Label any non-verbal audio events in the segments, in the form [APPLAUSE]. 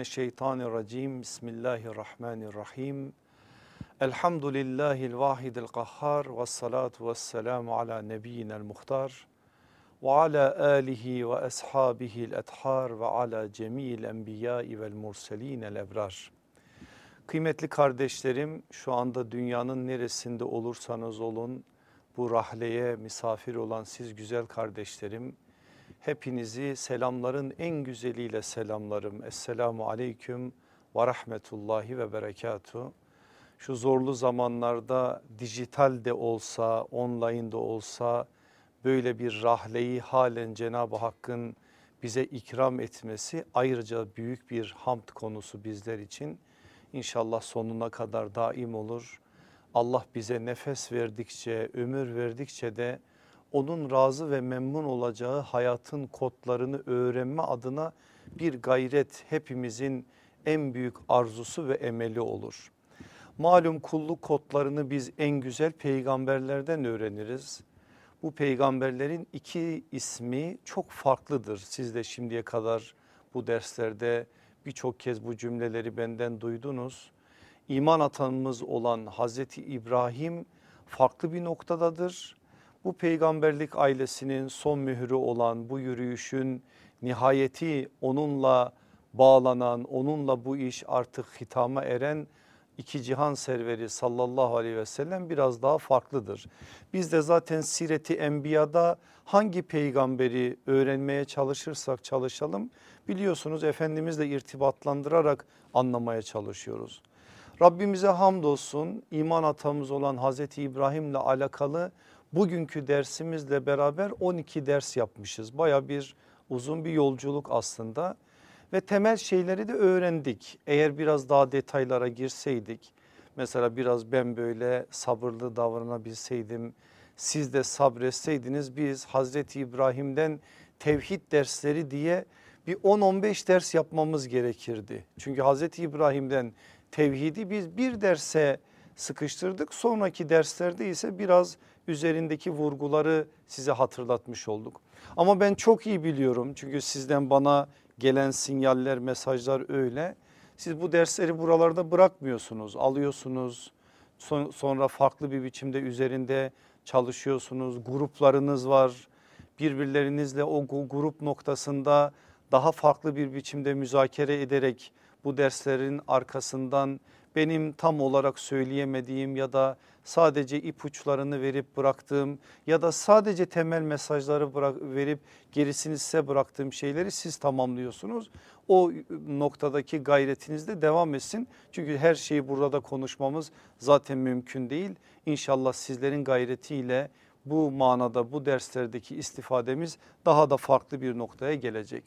Mineşşeytanirracim. Bismillahirrahmanirrahim. Elhamdülillahil vahidil kahhar ve salatu ve selamu ala nebiyyinel muhtar ve ala alihi ve ashabihil ethar ve ala cemil enbiyai vel murselinel ebrar. Kıymetli kardeşlerim şu anda dünyanın neresinde olursanız olun bu rahleye misafir olan siz güzel kardeşlerim hepinizi selamların en güzeliyle selamlarım. Esselamu aleyküm ve rahmetullahi ve berekatuhu. Şu zorlu zamanlarda dijital de olsa online de olsa böyle bir rahleyi halen Cenab-ı Hakk'ın bize ikram etmesi ayrıca büyük bir hamd konusu bizler için. İnşallah sonuna kadar daim olur. Allah bize nefes verdikçe, ömür verdikçe de onun razı ve memnun olacağı hayatın kodlarını öğrenme adına bir gayret hepimizin en büyük arzusu ve emeli olur. Malum kulluk kodlarını biz en güzel peygamberlerden öğreniriz. Bu peygamberlerin iki ismi çok farklıdır. Siz de şimdiye kadar bu derslerde birçok kez bu cümleleri benden duydunuz. İman atanımız olan Hazreti İbrahim farklı bir noktadadır. Bu peygamberlik ailesinin son mührü olan bu yürüyüşün nihayeti onunla bağlanan, onunla bu iş artık hitama eren iki cihan serveri sallallahu aleyhi ve sellem biraz daha farklıdır. Biz de zaten Sireti Enbiya'da hangi peygamberi öğrenmeye çalışırsak çalışalım biliyorsunuz Efendimizle irtibatlandırarak anlamaya çalışıyoruz. Rabbimize hamdolsun iman atamız olan Hazreti İbrahim'le alakalı bugünkü dersimizle beraber 12 ders yapmışız. Baya bir uzun bir yolculuk aslında ve temel şeyleri de öğrendik. Eğer biraz daha detaylara girseydik mesela biraz ben böyle sabırlı davranabilseydim siz de sabretseydiniz biz Hazreti İbrahim'den tevhid dersleri diye bir 10-15 ders yapmamız gerekirdi. Çünkü Hazreti İbrahim'den tevhidi biz bir derse sıkıştırdık. Sonraki derslerde ise biraz üzerindeki vurguları size hatırlatmış olduk. Ama ben çok iyi biliyorum çünkü sizden bana gelen sinyaller mesajlar öyle. Siz bu dersleri buralarda bırakmıyorsunuz alıyorsunuz sonra farklı bir biçimde üzerinde çalışıyorsunuz gruplarınız var birbirlerinizle o grup noktasında daha farklı bir biçimde müzakere ederek bu derslerin arkasından benim tam olarak söyleyemediğim ya da sadece ipuçlarını verip bıraktığım ya da sadece temel mesajları bırak, verip gerisini size bıraktığım şeyleri siz tamamlıyorsunuz. O noktadaki gayretiniz de devam etsin. Çünkü her şeyi burada konuşmamız zaten mümkün değil. İnşallah sizlerin gayretiyle bu manada bu derslerdeki istifademiz daha da farklı bir noktaya gelecek.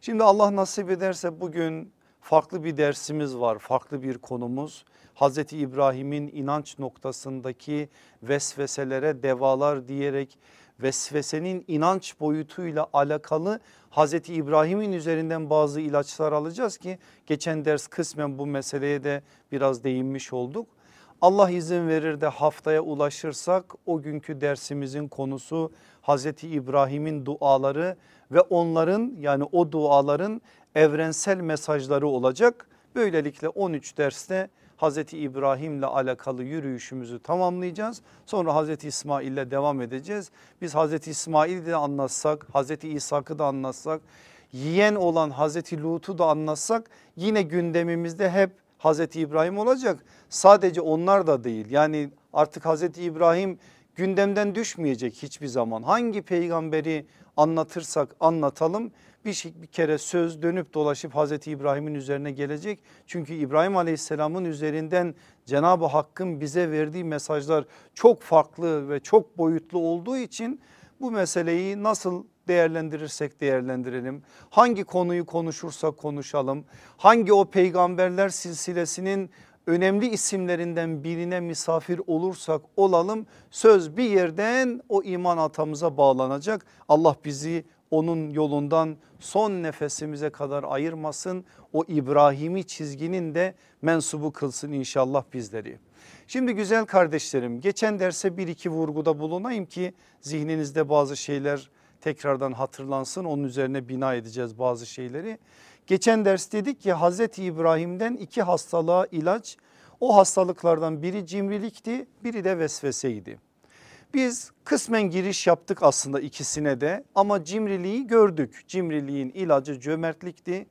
Şimdi Allah nasip ederse bugün farklı bir dersimiz var farklı bir konumuz. Hazreti İbrahim'in inanç noktasındaki vesveselere devalar diyerek vesvesenin inanç boyutuyla alakalı Hazreti İbrahim'in üzerinden bazı ilaçlar alacağız ki geçen ders kısmen bu meseleye de biraz değinmiş olduk. Allah izin verir de haftaya ulaşırsak o günkü dersimizin konusu Hazreti İbrahim'in duaları ve onların yani o duaların evrensel mesajları olacak. Böylelikle 13 derste Hazreti İbrahim'le alakalı yürüyüşümüzü tamamlayacağız. Sonra Hazreti İsmail'le devam edeceğiz. Biz Hazreti İsmail'i de anlatsak, Hazreti İshak'ı da anlatsak, yiyen olan Hazreti Lut'u da anlatsak yine gündemimizde hep Hazreti İbrahim olacak. Sadece onlar da değil yani artık Hazreti İbrahim gündemden düşmeyecek hiçbir zaman. Hangi peygamberi anlatırsak anlatalım bir, şey, bir kere söz dönüp dolaşıp Hazreti İbrahim'in üzerine gelecek. Çünkü İbrahim Aleyhisselam'ın üzerinden Cenab-ı Hakk'ın bize verdiği mesajlar çok farklı ve çok boyutlu olduğu için bu meseleyi nasıl değerlendirirsek değerlendirelim. Hangi konuyu konuşursak konuşalım. Hangi o peygamberler silsilesinin önemli isimlerinden birine misafir olursak olalım söz bir yerden o iman atamıza bağlanacak. Allah bizi onun yolundan son nefesimize kadar ayırmasın. O İbrahimi çizginin de mensubu kılsın inşallah bizleri. Şimdi güzel kardeşlerim geçen derse bir iki vurguda bulunayım ki zihninizde bazı şeyler tekrardan hatırlansın onun üzerine bina edeceğiz bazı şeyleri. Geçen ders dedik ki Hazreti İbrahim'den iki hastalığa ilaç o hastalıklardan biri cimrilikti biri de vesveseydi. Biz kısmen giriş yaptık aslında ikisine de ama cimriliği gördük. Cimriliğin ilacı cömertlikti.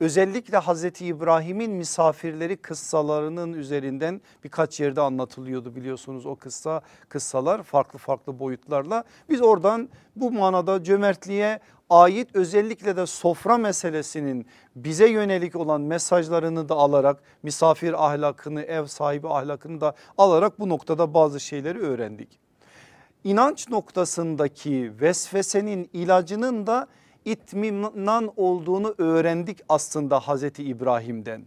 Özellikle Hazreti İbrahim'in misafirleri kıssalarının üzerinden birkaç yerde anlatılıyordu biliyorsunuz o kıssa kıssalar farklı farklı boyutlarla. Biz oradan bu manada cömertliğe ait özellikle de sofra meselesinin bize yönelik olan mesajlarını da alarak misafir ahlakını ev sahibi ahlakını da alarak bu noktada bazı şeyleri öğrendik. İnanç noktasındaki vesvesenin ilacının da itminan olduğunu öğrendik aslında Hazreti İbrahim'den.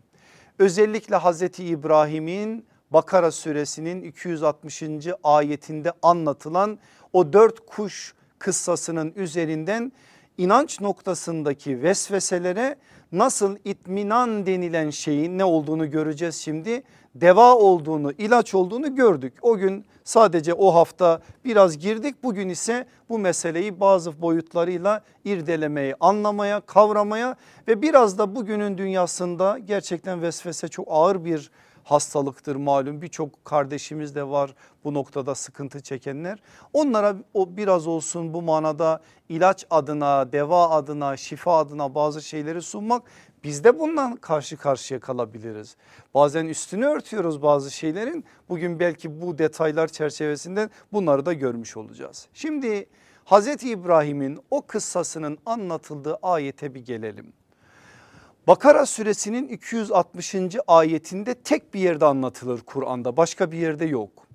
Özellikle Hazreti İbrahim'in Bakara suresinin 260. ayetinde anlatılan o dört kuş kıssasının üzerinden inanç noktasındaki vesveselere nasıl itminan denilen şeyin ne olduğunu göreceğiz şimdi. Deva olduğunu ilaç olduğunu gördük. O gün sadece o hafta biraz girdik bugün ise bu meseleyi bazı boyutlarıyla irdelemeyi anlamaya kavramaya ve biraz da bugünün dünyasında gerçekten vesvese çok ağır bir hastalıktır malum birçok kardeşimiz de var bu noktada sıkıntı çekenler. Onlara o biraz olsun bu manada ilaç adına, deva adına, şifa adına bazı şeyleri sunmak biz de bundan karşı karşıya kalabiliriz. Bazen üstünü örtüyoruz bazı şeylerin. Bugün belki bu detaylar çerçevesinde bunları da görmüş olacağız. Şimdi Hazreti İbrahim'in o kıssasının anlatıldığı ayete bir gelelim. Bakara suresinin 260. ayetinde tek bir yerde anlatılır Kur'an'da başka bir yerde yok.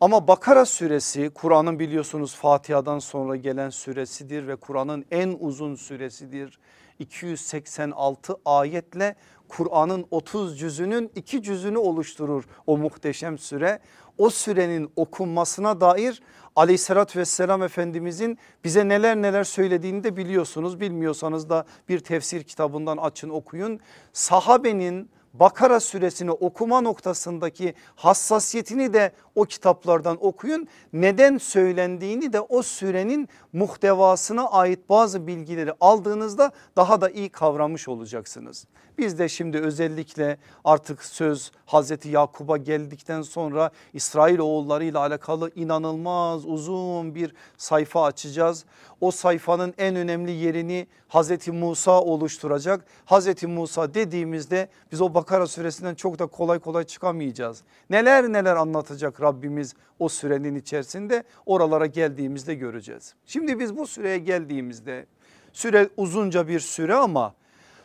Ama Bakara suresi Kur'an'ın biliyorsunuz Fatiha'dan sonra gelen suresidir ve Kur'an'ın en uzun suresidir. 286 ayetle Kur'an'ın 30 cüzünün iki cüzünü oluşturur o muhteşem süre. O sürenin okunmasına dair aleyhissalatü vesselam efendimizin bize neler neler söylediğini de biliyorsunuz. Bilmiyorsanız da bir tefsir kitabından açın okuyun. Sahabenin Bakara suresini okuma noktasındaki hassasiyetini de o kitaplardan okuyun. Neden söylendiğini de o sürenin muhtevasına ait bazı bilgileri aldığınızda daha da iyi kavramış olacaksınız. Biz de şimdi özellikle artık söz Hazreti Yakub'a geldikten sonra İsrail oğulları ile alakalı inanılmaz uzun bir sayfa açacağız. O sayfanın en önemli yerini Hazreti Musa oluşturacak. Hazreti Musa dediğimizde biz o Bakara suresinden çok da kolay kolay çıkamayacağız. Neler neler anlatacak Rabbimiz o sürenin içerisinde oralara geldiğimizde göreceğiz. Şimdi biz bu süreye geldiğimizde süre uzunca bir süre ama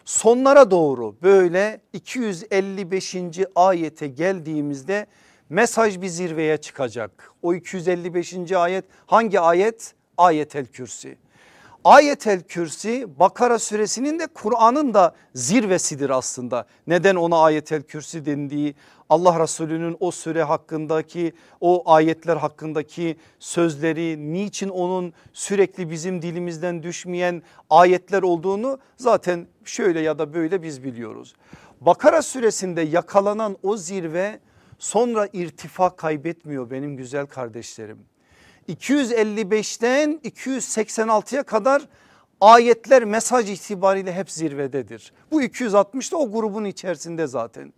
sonlara doğru böyle 255. ayete geldiğimizde mesaj bir zirveye çıkacak. O 255. ayet hangi ayet? Ayetel Kürsi. Ayetel Kürsi Bakara suresinin de Kur'an'ın da zirvesidir aslında. Neden ona ayetel kürsi dendiği Allah Resulü'nün o süre hakkındaki o ayetler hakkındaki sözleri niçin onun sürekli bizim dilimizden düşmeyen ayetler olduğunu zaten şöyle ya da böyle biz biliyoruz. Bakara suresinde yakalanan o zirve sonra irtifa kaybetmiyor benim güzel kardeşlerim. 255'ten 286'ya kadar ayetler mesaj itibariyle hep zirvededir. Bu 260 da o grubun içerisinde zaten.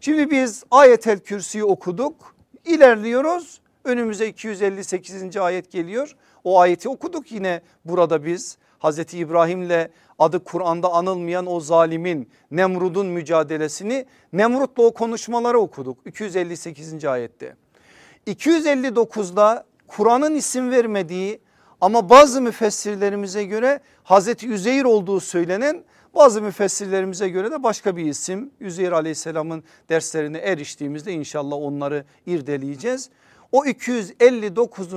Şimdi biz ayetel kürsüyü okuduk ilerliyoruz önümüze 258. ayet geliyor. O ayeti okuduk yine burada biz Hazreti İbrahim'le adı Kur'an'da anılmayan o zalimin Nemrud'un mücadelesini Nemrut'la o konuşmaları okuduk 258. ayette. 259'da Kur'an'ın isim vermediği ama bazı müfessirlerimize göre Hazreti Üzeyir olduğu söylenen bazı müfessirlerimize göre de başka bir isim. Üzeyir aleyhisselamın derslerine eriştiğimizde inşallah onları irdeleyeceğiz. O 259.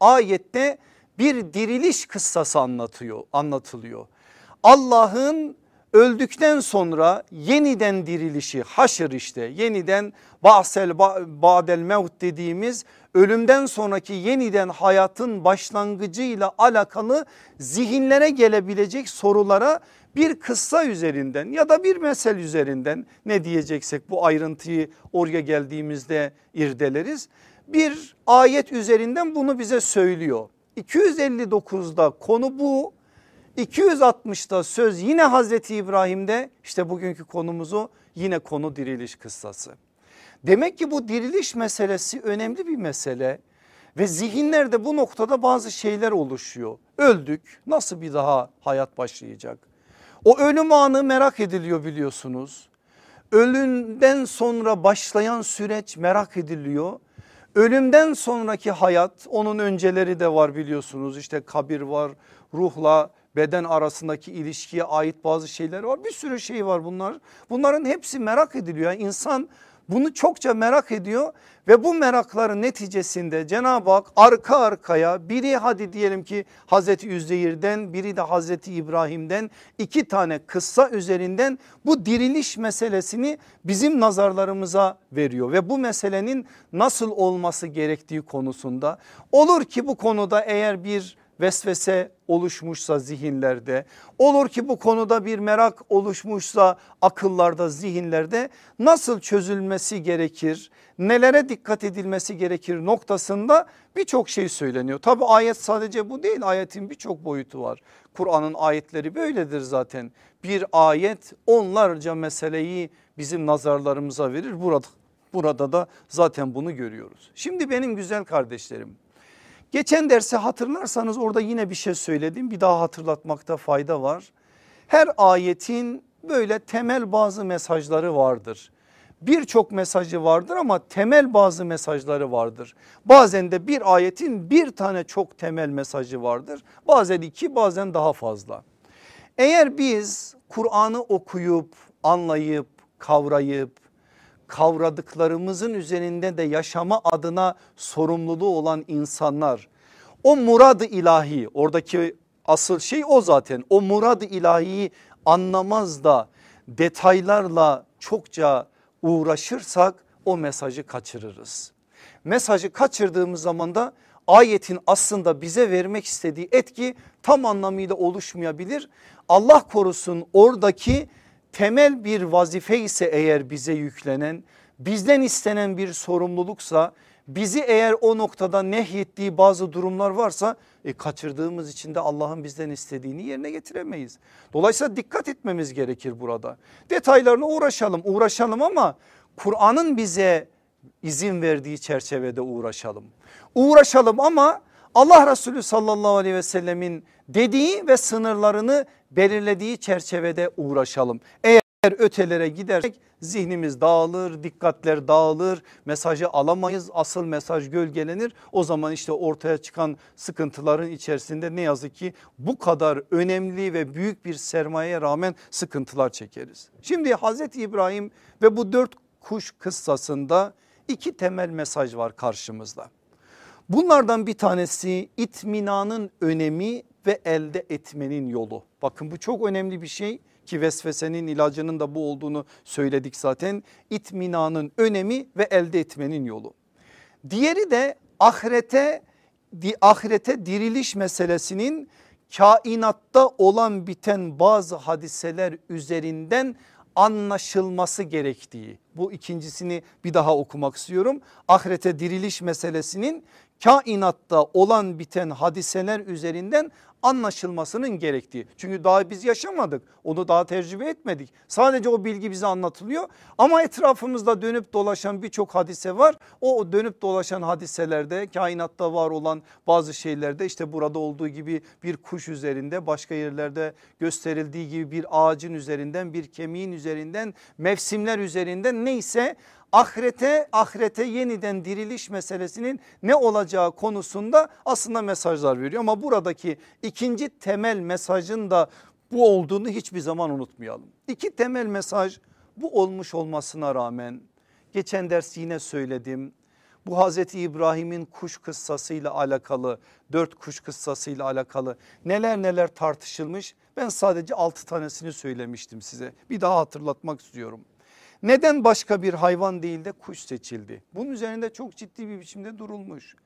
ayette bir diriliş kıssası anlatıyor, anlatılıyor. Allah'ın öldükten sonra yeniden dirilişi haşır işte yeniden basel badel mevt dediğimiz ölümden sonraki yeniden hayatın başlangıcıyla alakalı zihinlere gelebilecek sorulara bir kıssa üzerinden ya da bir mesel üzerinden ne diyeceksek bu ayrıntıyı oraya geldiğimizde irdeleriz. Bir ayet üzerinden bunu bize söylüyor. 259'da konu bu. 260'da söz yine Hazreti İbrahim'de işte bugünkü konumuzu yine konu diriliş kıssası. Demek ki bu diriliş meselesi önemli bir mesele ve zihinlerde bu noktada bazı şeyler oluşuyor. Öldük nasıl bir daha hayat başlayacak? O ölüm anı merak ediliyor biliyorsunuz. Ölümden sonra başlayan süreç merak ediliyor. Ölümden sonraki hayat onun önceleri de var biliyorsunuz işte kabir var ruhla beden arasındaki ilişkiye ait bazı şeyler var bir sürü şey var bunlar. Bunların hepsi merak ediliyor yani insan bunu çokça merak ediyor ve bu merakların neticesinde Cenab-ı Hak arka arkaya biri hadi diyelim ki Hazreti Üzeyir'den biri de Hazreti İbrahim'den iki tane kıssa üzerinden bu diriliş meselesini bizim nazarlarımıza veriyor. Ve bu meselenin nasıl olması gerektiği konusunda. Olur ki bu konuda eğer bir vesvese oluşmuşsa zihinlerde olur ki bu konuda bir merak oluşmuşsa akıllarda zihinlerde nasıl çözülmesi gerekir nelere dikkat edilmesi gerekir noktasında birçok şey söyleniyor. Tabi ayet sadece bu değil ayetin birçok boyutu var. Kur'an'ın ayetleri böyledir zaten bir ayet onlarca meseleyi bizim nazarlarımıza verir burada, burada da zaten bunu görüyoruz. Şimdi benim güzel kardeşlerim Geçen dersi hatırlarsanız orada yine bir şey söyledim bir daha hatırlatmakta fayda var. Her ayetin böyle temel bazı mesajları vardır. Birçok mesajı vardır ama temel bazı mesajları vardır. Bazen de bir ayetin bir tane çok temel mesajı vardır. Bazen iki bazen daha fazla. Eğer biz Kur'an'ı okuyup anlayıp kavrayıp kavradıklarımızın üzerinde de yaşama adına sorumluluğu olan insanlar o muradı ilahi oradaki asıl şey o zaten o muradı ilahiyi anlamaz da detaylarla çokça uğraşırsak o mesajı kaçırırız. Mesajı kaçırdığımız zaman da ayetin aslında bize vermek istediği etki tam anlamıyla oluşmayabilir. Allah korusun oradaki temel bir vazife ise eğer bize yüklenen bizden istenen bir sorumluluksa bizi eğer o noktada nehyettiği bazı durumlar varsa e, kaçırdığımız için de Allah'ın bizden istediğini yerine getiremeyiz. Dolayısıyla dikkat etmemiz gerekir burada. Detaylarına uğraşalım uğraşalım ama Kur'an'ın bize izin verdiği çerçevede uğraşalım. Uğraşalım ama Allah Resulü sallallahu aleyhi ve sellemin dediği ve sınırlarını belirlediği çerçevede uğraşalım. Eğer ötelere gidersek zihnimiz dağılır, dikkatler dağılır, mesajı alamayız, asıl mesaj gölgelenir. O zaman işte ortaya çıkan sıkıntıların içerisinde ne yazık ki bu kadar önemli ve büyük bir sermayeye rağmen sıkıntılar çekeriz. Şimdi Hazreti İbrahim ve bu dört kuş kıssasında iki temel mesaj var karşımızda. Bunlardan bir tanesi itminanın önemi ve elde etmenin yolu. Bakın bu çok önemli bir şey ki vesvesenin ilacının da bu olduğunu söyledik zaten. İtminanın önemi ve elde etmenin yolu. Diğeri de ahirete ahirete diriliş meselesinin kainatta olan biten bazı hadiseler üzerinden anlaşılması gerektiği. Bu ikincisini bir daha okumak istiyorum. Ahirete diriliş meselesinin kainatta olan biten hadiseler üzerinden anlaşılmasının gerektiği. Çünkü daha biz yaşamadık onu daha tecrübe etmedik. Sadece o bilgi bize anlatılıyor ama etrafımızda dönüp dolaşan birçok hadise var. O dönüp dolaşan hadiselerde kainatta var olan bazı şeylerde işte burada olduğu gibi bir kuş üzerinde başka yerlerde gösterildiği gibi bir ağacın üzerinden bir kemiğin üzerinden mevsimler üzerinden neyse ahirete ahirete yeniden diriliş meselesinin ne olacağı konusunda aslında mesajlar veriyor. Ama buradaki ikinci temel mesajın da bu olduğunu hiçbir zaman unutmayalım. İki temel mesaj bu olmuş olmasına rağmen geçen ders yine söyledim. Bu Hazreti İbrahim'in kuş kıssasıyla alakalı dört kuş kıssasıyla alakalı neler neler tartışılmış ben sadece altı tanesini söylemiştim size bir daha hatırlatmak istiyorum. Neden başka bir hayvan değil de kuş seçildi? Bunun üzerinde çok ciddi bir biçimde durulmuş.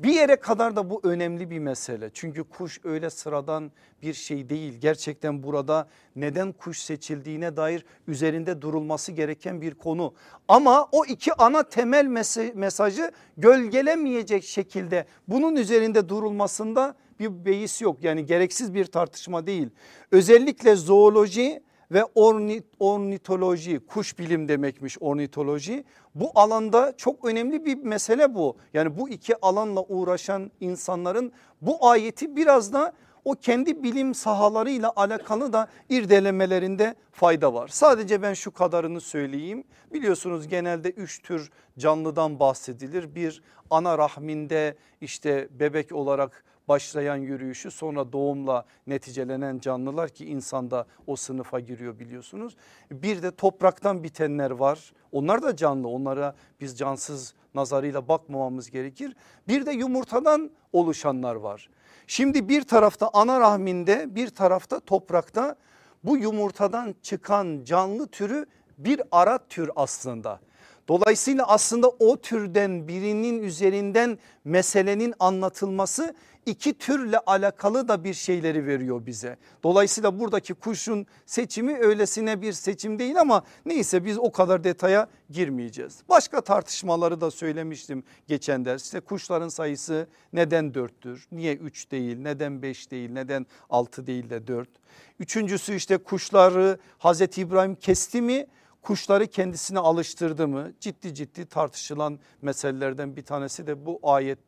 Bir yere kadar da bu önemli bir mesele. Çünkü kuş öyle sıradan bir şey değil. Gerçekten burada neden kuş seçildiğine dair üzerinde durulması gereken bir konu. Ama o iki ana temel mesajı gölgelemeyecek şekilde bunun üzerinde durulmasında bir beis yok. Yani gereksiz bir tartışma değil. Özellikle zooloji ve ornit, ornitoloji kuş bilim demekmiş ornitoloji. Bu alanda çok önemli bir mesele bu. Yani bu iki alanla uğraşan insanların bu ayeti biraz da o kendi bilim sahalarıyla alakalı da irdelemelerinde fayda var. Sadece ben şu kadarını söyleyeyim. Biliyorsunuz genelde üç tür canlıdan bahsedilir. Bir ana rahminde işte bebek olarak başlayan yürüyüşü sonra doğumla neticelenen canlılar ki insanda o sınıfa giriyor biliyorsunuz. Bir de topraktan bitenler var onlar da canlı onlara biz cansız nazarıyla bakmamamız gerekir. Bir de yumurtadan oluşanlar var. Şimdi bir tarafta ana rahminde bir tarafta toprakta bu yumurtadan çıkan canlı türü bir ara tür aslında. Dolayısıyla aslında o türden birinin üzerinden meselenin anlatılması iki türle alakalı da bir şeyleri veriyor bize. Dolayısıyla buradaki kuşun seçimi öylesine bir seçim değil ama neyse biz o kadar detaya girmeyeceğiz. Başka tartışmaları da söylemiştim geçen derste. Kuşların sayısı neden dörttür? Niye üç değil? Neden beş değil? Neden altı değil de dört? Üçüncüsü işte kuşları Hazreti İbrahim kesti mi? kuşları kendisine alıştırdı mı? Ciddi ciddi tartışılan meselelerden bir tanesi de bu ayet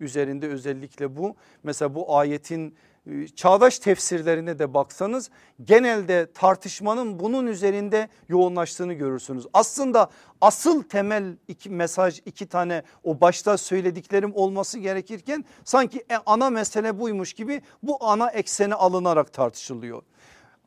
üzerinde özellikle bu. Mesela bu ayetin e, çağdaş tefsirlerine de baksanız genelde tartışmanın bunun üzerinde yoğunlaştığını görürsünüz. Aslında asıl temel iki mesaj iki tane o başta söylediklerim olması gerekirken sanki e, ana mesele buymuş gibi bu ana ekseni alınarak tartışılıyor.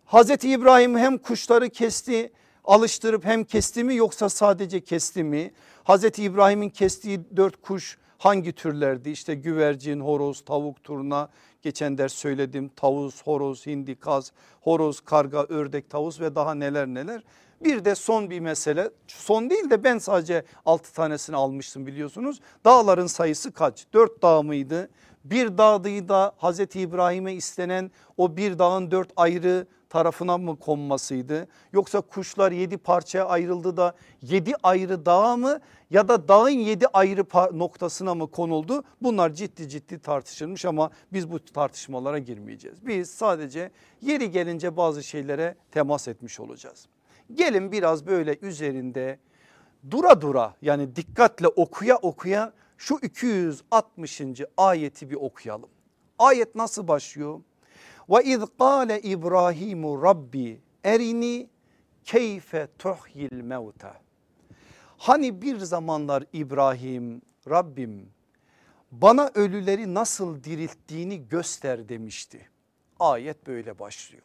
Hazreti İbrahim hem kuşları kesti alıştırıp hem kesti mi yoksa sadece kesti mi? Hazreti İbrahim'in kestiği dört kuş hangi türlerdi? İşte güvercin, horoz, tavuk, turna geçen ders söyledim. Tavus, horoz, hindi, kaz, horoz, karga, ördek, tavus ve daha neler neler. Bir de son bir mesele son değil de ben sadece 6 tanesini almıştım biliyorsunuz. Dağların sayısı kaç? 4 dağ mıydı? Bir dağdıydı da Hazreti İbrahim'e istenen o bir dağın dört ayrı tarafına mı konmasıydı? Yoksa kuşlar yedi parçaya ayrıldı da yedi ayrı dağa mı ya da dağın yedi ayrı noktasına mı konuldu? Bunlar ciddi ciddi tartışılmış ama biz bu tartışmalara girmeyeceğiz. Biz sadece yeri gelince bazı şeylere temas etmiş olacağız. Gelin biraz böyle üzerinde dura dura yani dikkatle okuya okuya şu 260. ayeti bir okuyalım. Ayet nasıl başlıyor? Ve iz kâle İbrahimu Rabbi erini keyfe tuhyil mevte. Hani bir zamanlar İbrahim Rabbim bana ölüleri nasıl dirilttiğini göster demişti. Ayet böyle başlıyor.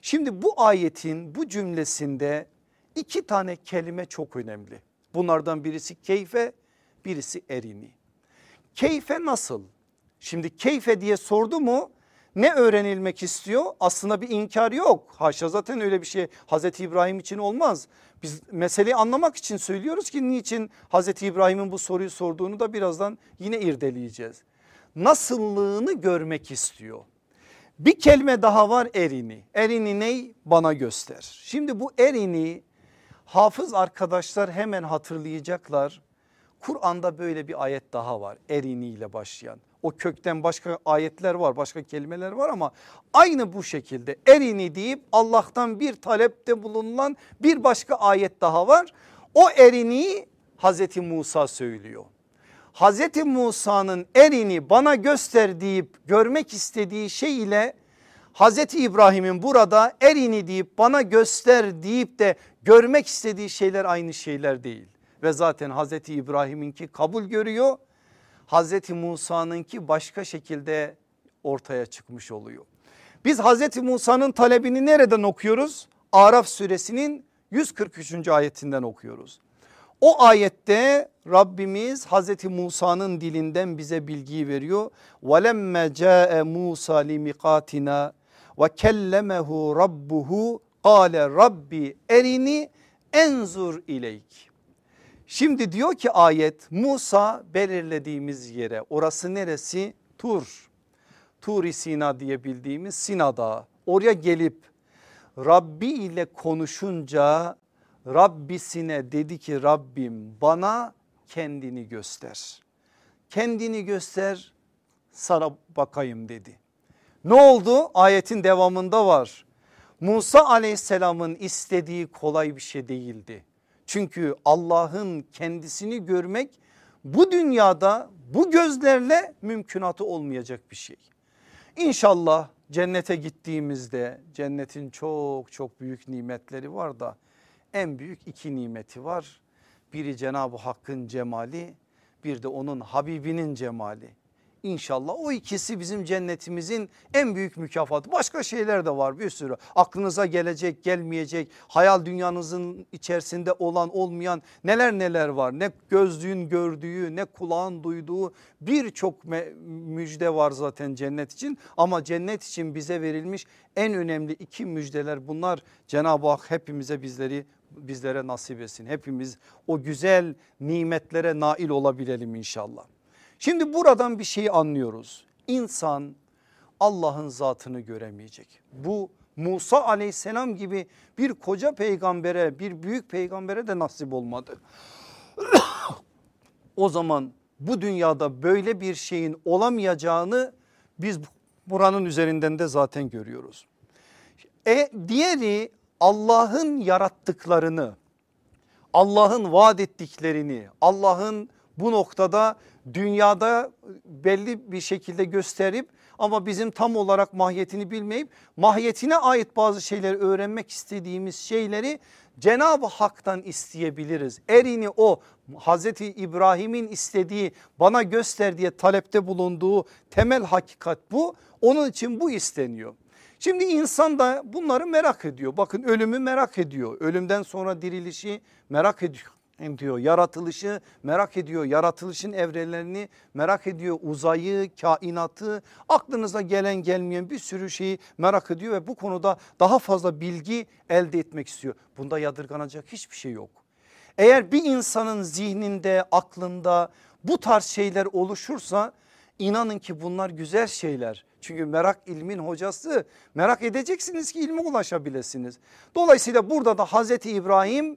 Şimdi bu ayetin bu cümlesinde iki tane kelime çok önemli. Bunlardan birisi keyfe birisi erini. Keyfe nasıl? Şimdi keyfe diye sordu mu ne öğrenilmek istiyor? Aslında bir inkar yok. Haşa zaten öyle bir şey Hazreti İbrahim için olmaz. Biz meseleyi anlamak için söylüyoruz ki niçin Hazreti İbrahim'in bu soruyu sorduğunu da birazdan yine irdeleyeceğiz. Nasıllığını görmek istiyor. Bir kelime daha var erini. Erini ney? Bana göster. Şimdi bu erini hafız arkadaşlar hemen hatırlayacaklar. Kur'an'da böyle bir ayet daha var erini ile başlayan. O kökten başka ayetler var başka kelimeler var ama aynı bu şekilde erini deyip Allah'tan bir talepte bulunan bir başka ayet daha var. O erini Hazreti Musa söylüyor. Hazreti Musa'nın erini bana göster deyip görmek istediği şey ile Hazreti İbrahim'in burada erini deyip bana göster deyip de görmek istediği şeyler aynı şeyler değil. Ve zaten Hazreti İbrahim'inki kabul görüyor Hazreti Musa'nınki başka şekilde ortaya çıkmış oluyor. Biz Hazreti Musa'nın talebini nereden okuyoruz? Araf suresinin 143. ayetinden okuyoruz. O ayette Rabbimiz Hazreti Musa'nın dilinden bize bilgiyi veriyor. وَلَمَّ جَاءَ مُوسَى لِمِقَاتِنَا وَكَلَّمَهُ رَبُّهُ قَالَ رَبِّ اَرِنِ enzur ileyk. Şimdi diyor ki ayet Musa belirlediğimiz yere orası neresi? Tur. Turi Sina diye bildiğimiz Sina Dağı. Oraya gelip Rabbi ile konuşunca Rabbisine dedi ki Rabbim bana kendini göster. Kendini göster sana bakayım dedi. Ne oldu? Ayetin devamında var. Musa aleyhisselamın istediği kolay bir şey değildi. Çünkü Allah'ın kendisini görmek bu dünyada bu gözlerle mümkünatı olmayacak bir şey. İnşallah cennete gittiğimizde cennetin çok çok büyük nimetleri var da en büyük iki nimeti var. Biri Cenab-ı Hakk'ın cemali bir de onun Habibinin cemali. İnşallah o ikisi bizim cennetimizin en büyük mükafatı. Başka şeyler de var bir sürü. Aklınıza gelecek gelmeyecek hayal dünyanızın içerisinde olan olmayan neler neler var. Ne gözlüğün gördüğü ne kulağın duyduğu birçok müjde var zaten cennet için. Ama cennet için bize verilmiş en önemli iki müjdeler bunlar. Cenab-ı Hak hepimize bizleri bizlere nasip etsin. Hepimiz o güzel nimetlere nail olabilelim inşallah. Şimdi buradan bir şey anlıyoruz. İnsan Allah'ın zatını göremeyecek. Bu Musa aleyhisselam gibi bir koca peygambere bir büyük peygambere de nasip olmadı. [COUGHS] o zaman bu dünyada böyle bir şeyin olamayacağını biz buranın üzerinden de zaten görüyoruz. E, diğeri Allah'ın yarattıklarını Allah'ın vaat ettiklerini Allah'ın bu noktada dünyada belli bir şekilde gösterip ama bizim tam olarak mahiyetini bilmeyip mahiyetine ait bazı şeyleri öğrenmek istediğimiz şeyleri Cenab-ı Hak'tan isteyebiliriz. Erini o Hazreti İbrahim'in istediği bana göster diye talepte bulunduğu temel hakikat bu. Onun için bu isteniyor. Şimdi insan da bunları merak ediyor. Bakın ölümü merak ediyor. Ölümden sonra dirilişi merak ediyor diyor yaratılışı merak ediyor yaratılışın evrelerini merak ediyor uzayı kainatı aklınıza gelen gelmeyen bir sürü şeyi merak ediyor ve bu konuda daha fazla bilgi elde etmek istiyor. Bunda yadırganacak hiçbir şey yok. Eğer bir insanın zihninde aklında bu tarz şeyler oluşursa inanın ki bunlar güzel şeyler. Çünkü merak ilmin hocası merak edeceksiniz ki ilme ulaşabilirsiniz. Dolayısıyla burada da Hazreti İbrahim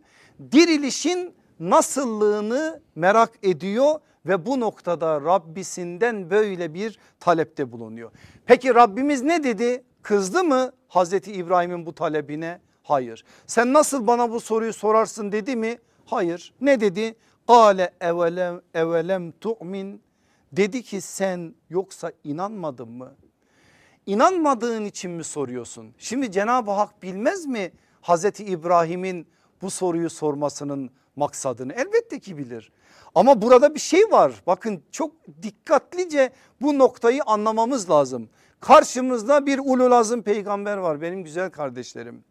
dirilişin nasıllığını merak ediyor ve bu noktada Rabbisinden böyle bir talepte bulunuyor. Peki Rabbimiz ne dedi? Kızdı mı Hazreti İbrahim'in bu talebine? Hayır. Sen nasıl bana bu soruyu sorarsın dedi mi? Hayır. Ne dedi? Kale evelem, evelem tu'min dedi ki sen yoksa inanmadın mı? İnanmadığın için mi soruyorsun? Şimdi Cenab-ı Hak bilmez mi Hazreti İbrahim'in bu soruyu sormasının maksadını elbette ki bilir. Ama burada bir şey var bakın çok dikkatlice bu noktayı anlamamız lazım. Karşımızda bir ulul azım peygamber var benim güzel kardeşlerim.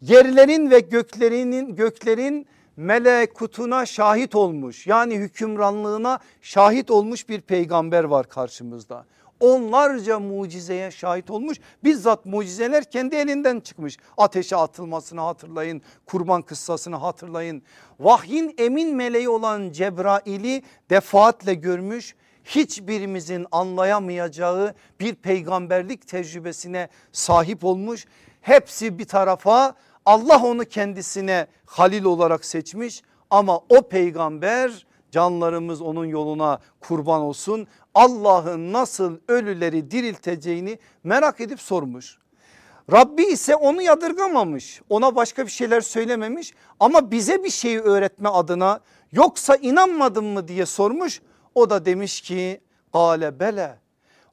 Yerlerin ve göklerinin göklerin melekutuna şahit olmuş yani hükümranlığına şahit olmuş bir peygamber var karşımızda onlarca mucizeye şahit olmuş. Bizzat mucizeler kendi elinden çıkmış. Ateşe atılmasını hatırlayın. Kurban kıssasını hatırlayın. Vahyin emin meleği olan Cebrail'i defaatle görmüş hiçbirimizin anlayamayacağı bir peygamberlik tecrübesine sahip olmuş. Hepsi bir tarafa Allah onu kendisine halil olarak seçmiş ama o peygamber canlarımız onun yoluna kurban olsun. Allah'ın nasıl ölüleri dirilteceğini merak edip sormuş. Rabbi ise onu yadırgamamış ona başka bir şeyler söylememiş ama bize bir şeyi öğretme adına yoksa inanmadın mı diye sormuş. O da demiş ki kale bele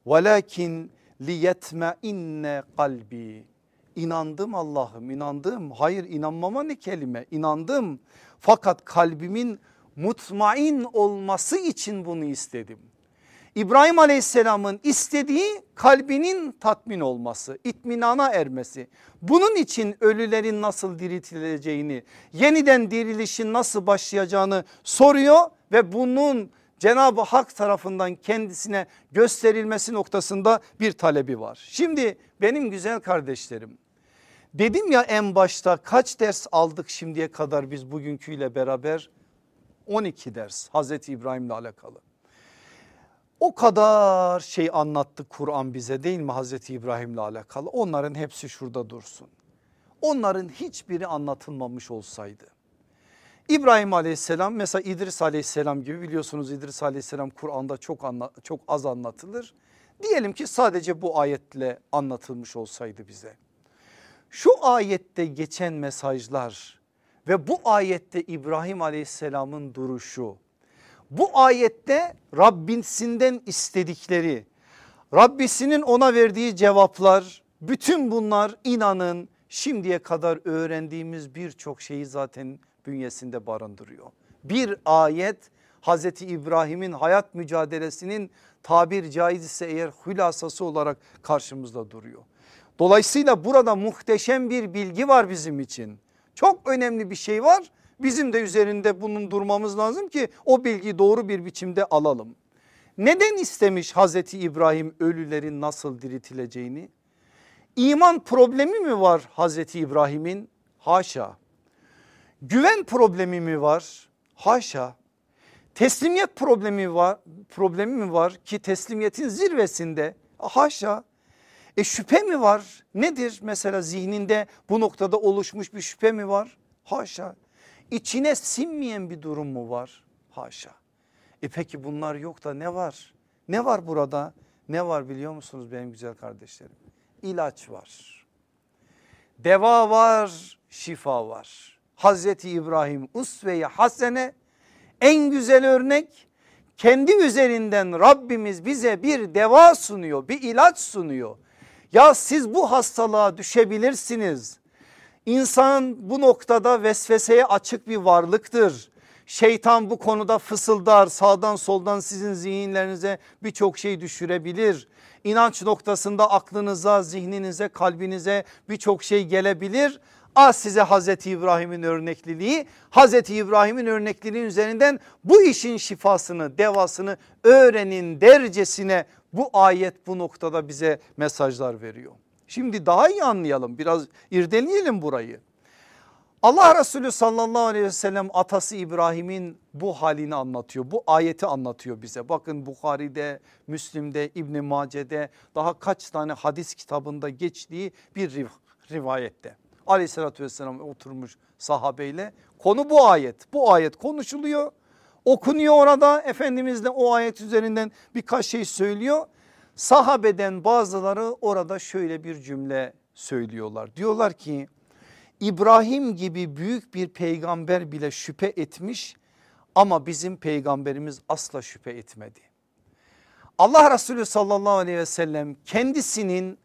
velakin liyetme inne kalbi inandım Allah'ım inandım hayır inanmama ne kelime inandım fakat kalbimin mutmain olması için bunu istedim. İbrahim aleyhisselamın istediği kalbinin tatmin olması, itminana ermesi. Bunun için ölülerin nasıl diriltileceğini, yeniden dirilişin nasıl başlayacağını soruyor ve bunun Cenab-ı Hak tarafından kendisine gösterilmesi noktasında bir talebi var. Şimdi benim güzel kardeşlerim dedim ya en başta kaç ders aldık şimdiye kadar biz bugünküyle beraber 12 ders Hazreti İbrahim'le alakalı. O kadar şey anlattı Kur'an bize değil mi Hazreti İbrahim'le alakalı? Onların hepsi şurada dursun. Onların hiçbiri anlatılmamış olsaydı. İbrahim aleyhisselam mesela İdris aleyhisselam gibi biliyorsunuz İdris aleyhisselam Kur'an'da çok, anla, çok az anlatılır. Diyelim ki sadece bu ayetle anlatılmış olsaydı bize. Şu ayette geçen mesajlar ve bu ayette İbrahim aleyhisselamın duruşu bu ayette Rabbisinden istedikleri Rabbisinin ona verdiği cevaplar bütün bunlar inanın şimdiye kadar öğrendiğimiz birçok şeyi zaten bünyesinde barındırıyor. Bir ayet Hazreti İbrahim'in hayat mücadelesinin tabir caiz ise eğer hülasası olarak karşımızda duruyor. Dolayısıyla burada muhteşem bir bilgi var bizim için. Çok önemli bir şey var. Bizim de üzerinde bunun durmamız lazım ki o bilgiyi doğru bir biçimde alalım. Neden istemiş Hazreti İbrahim ölülerin nasıl diriltileceğini? İman problemi mi var Hazreti İbrahim'in? Haşa. Güven problemi mi var? Haşa. Teslimiyet problemi var, problemi mi var ki teslimiyetin zirvesinde? Haşa. E şüphe mi var? Nedir mesela zihninde bu noktada oluşmuş bir şüphe mi var? Haşa. İçine sinmeyen bir durum mu var? Haşa. E peki bunlar yok da ne var? Ne var burada? Ne var biliyor musunuz benim güzel kardeşlerim? İlaç var. Deva var, şifa var. Hazreti İbrahim usve-i hasene en güzel örnek kendi üzerinden Rabbimiz bize bir deva sunuyor, bir ilaç sunuyor. Ya siz bu hastalığa düşebilirsiniz. İnsan bu noktada vesveseye açık bir varlıktır. Şeytan bu konuda fısıldar sağdan soldan sizin zihinlerinize birçok şey düşürebilir. İnanç noktasında aklınıza, zihninize, kalbinize birçok şey gelebilir. Az size Hazreti İbrahim'in örnekliliği, Hazreti İbrahim'in örnekliliği üzerinden bu işin şifasını, devasını öğrenin dercesine bu ayet bu noktada bize mesajlar veriyor. Şimdi daha iyi anlayalım biraz irdeleyelim burayı. Allah Resulü sallallahu aleyhi ve sellem atası İbrahim'in bu halini anlatıyor. Bu ayeti anlatıyor bize. Bakın Bukhari'de, Müslim'de, İbn Mace'de daha kaç tane hadis kitabında geçtiği bir rivayette. Aleyhissalatü vesselam oturmuş sahabeyle konu bu ayet. Bu ayet konuşuluyor. Okunuyor orada Efendimiz de o ayet üzerinden birkaç şey söylüyor. Sahabeden bazıları orada şöyle bir cümle söylüyorlar. Diyorlar ki İbrahim gibi büyük bir peygamber bile şüphe etmiş ama bizim peygamberimiz asla şüphe etmedi. Allah Resulü sallallahu aleyhi ve sellem kendisinin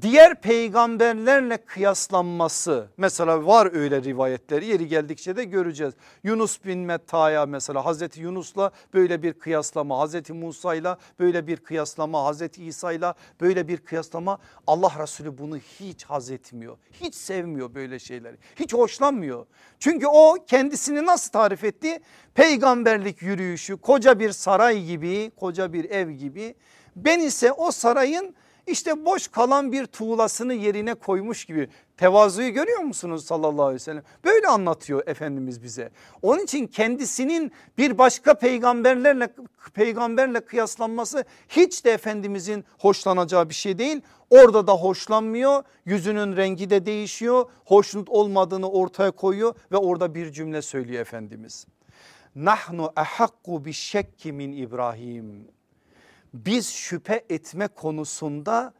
diğer peygamberlerle kıyaslanması mesela var öyle rivayetleri yeri geldikçe de göreceğiz. Yunus bin Metta'ya mesela Hazreti Yunus'la böyle bir kıyaslama Hazreti Musa'yla böyle bir kıyaslama Hazreti İsa'yla böyle bir kıyaslama Allah Resulü bunu hiç haz etmiyor. Hiç sevmiyor böyle şeyleri hiç hoşlanmıyor. Çünkü o kendisini nasıl tarif etti? Peygamberlik yürüyüşü koca bir saray gibi koca bir ev gibi ben ise o sarayın işte boş kalan bir tuğlasını yerine koymuş gibi tevazuyu görüyor musunuz sallallahu aleyhi ve sellem? Böyle anlatıyor Efendimiz bize. Onun için kendisinin bir başka peygamberlerle peygamberle kıyaslanması hiç de Efendimizin hoşlanacağı bir şey değil. Orada da hoşlanmıyor yüzünün rengi de değişiyor hoşnut olmadığını ortaya koyuyor ve orada bir cümle söylüyor Efendimiz. Nahnu ahakku bi şekki min İbrahim biz şüphe etme konusunda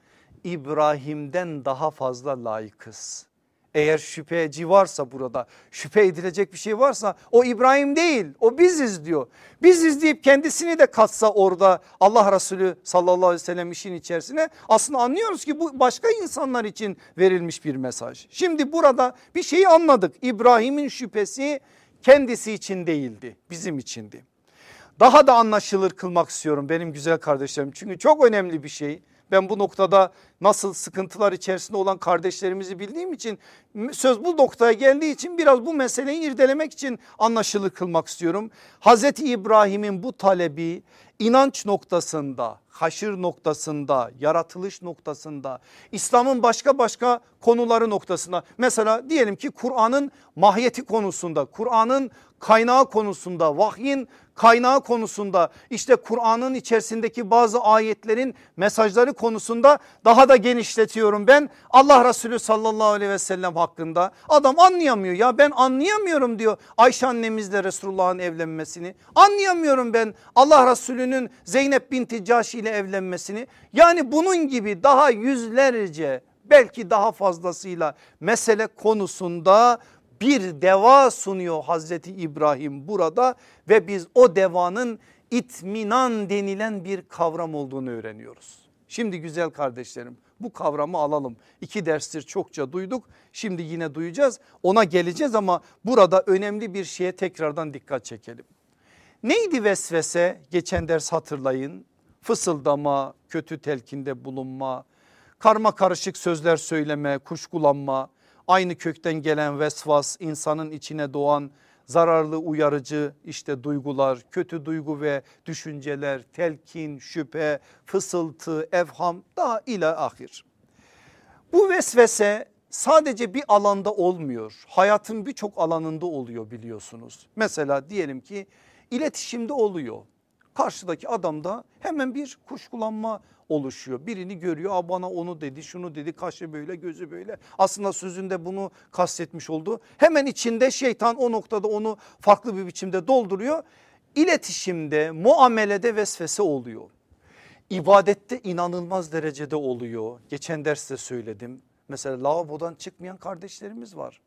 İbrahim'den daha fazla layıkız. Eğer şüpheci varsa burada şüphe edilecek bir şey varsa o İbrahim değil o biziz diyor. Biziz deyip kendisini de katsa orada Allah Resulü sallallahu aleyhi ve sellem işin içerisine aslında anlıyoruz ki bu başka insanlar için verilmiş bir mesaj. Şimdi burada bir şeyi anladık İbrahim'in şüphesi kendisi için değildi bizim içindi daha da anlaşılır kılmak istiyorum benim güzel kardeşlerim. Çünkü çok önemli bir şey. Ben bu noktada nasıl sıkıntılar içerisinde olan kardeşlerimizi bildiğim için söz bu noktaya geldiği için biraz bu meseleyi irdelemek için anlaşılır kılmak istiyorum. Hazreti İbrahim'in bu talebi inanç noktasında, haşır noktasında, yaratılış noktasında, İslam'ın başka başka konuları noktasında mesela diyelim ki Kur'an'ın mahiyeti konusunda, Kur'an'ın kaynağı konusunda, vahyin kaynağı konusunda işte Kur'an'ın içerisindeki bazı ayetlerin mesajları konusunda daha da genişletiyorum ben. Allah Resulü sallallahu aleyhi ve sellem hakkında adam anlayamıyor ya ben anlayamıyorum diyor Ayşe annemizle Resulullah'ın evlenmesini. Anlayamıyorum ben Allah Resulü'nün Zeynep binti Caş ile evlenmesini. Yani bunun gibi daha yüzlerce belki daha fazlasıyla mesele konusunda bir deva sunuyor Hazreti İbrahim burada ve biz o devanın itminan denilen bir kavram olduğunu öğreniyoruz. Şimdi güzel kardeşlerim bu kavramı alalım. İki derstir çokça duyduk. Şimdi yine duyacağız. Ona geleceğiz ama burada önemli bir şeye tekrardan dikkat çekelim. Neydi vesvese? Geçen ders hatırlayın. Fısıldama, kötü telkinde bulunma, karma karışık sözler söyleme, kuşkulanma, aynı kökten gelen vesvas insanın içine doğan zararlı uyarıcı işte duygular, kötü duygu ve düşünceler, telkin, şüphe, fısıltı, evham daha ile ahir. Bu vesvese sadece bir alanda olmuyor. Hayatın birçok alanında oluyor biliyorsunuz. Mesela diyelim ki iletişimde oluyor. Karşıdaki adamda hemen bir kuşkulanma oluşuyor. Birini görüyor bana onu dedi şunu dedi kaşı böyle gözü böyle. Aslında sözünde bunu kastetmiş oldu. Hemen içinde şeytan o noktada onu farklı bir biçimde dolduruyor. İletişimde muamelede vesvese oluyor. İbadette inanılmaz derecede oluyor. Geçen derste söyledim. Mesela lavabodan çıkmayan kardeşlerimiz var.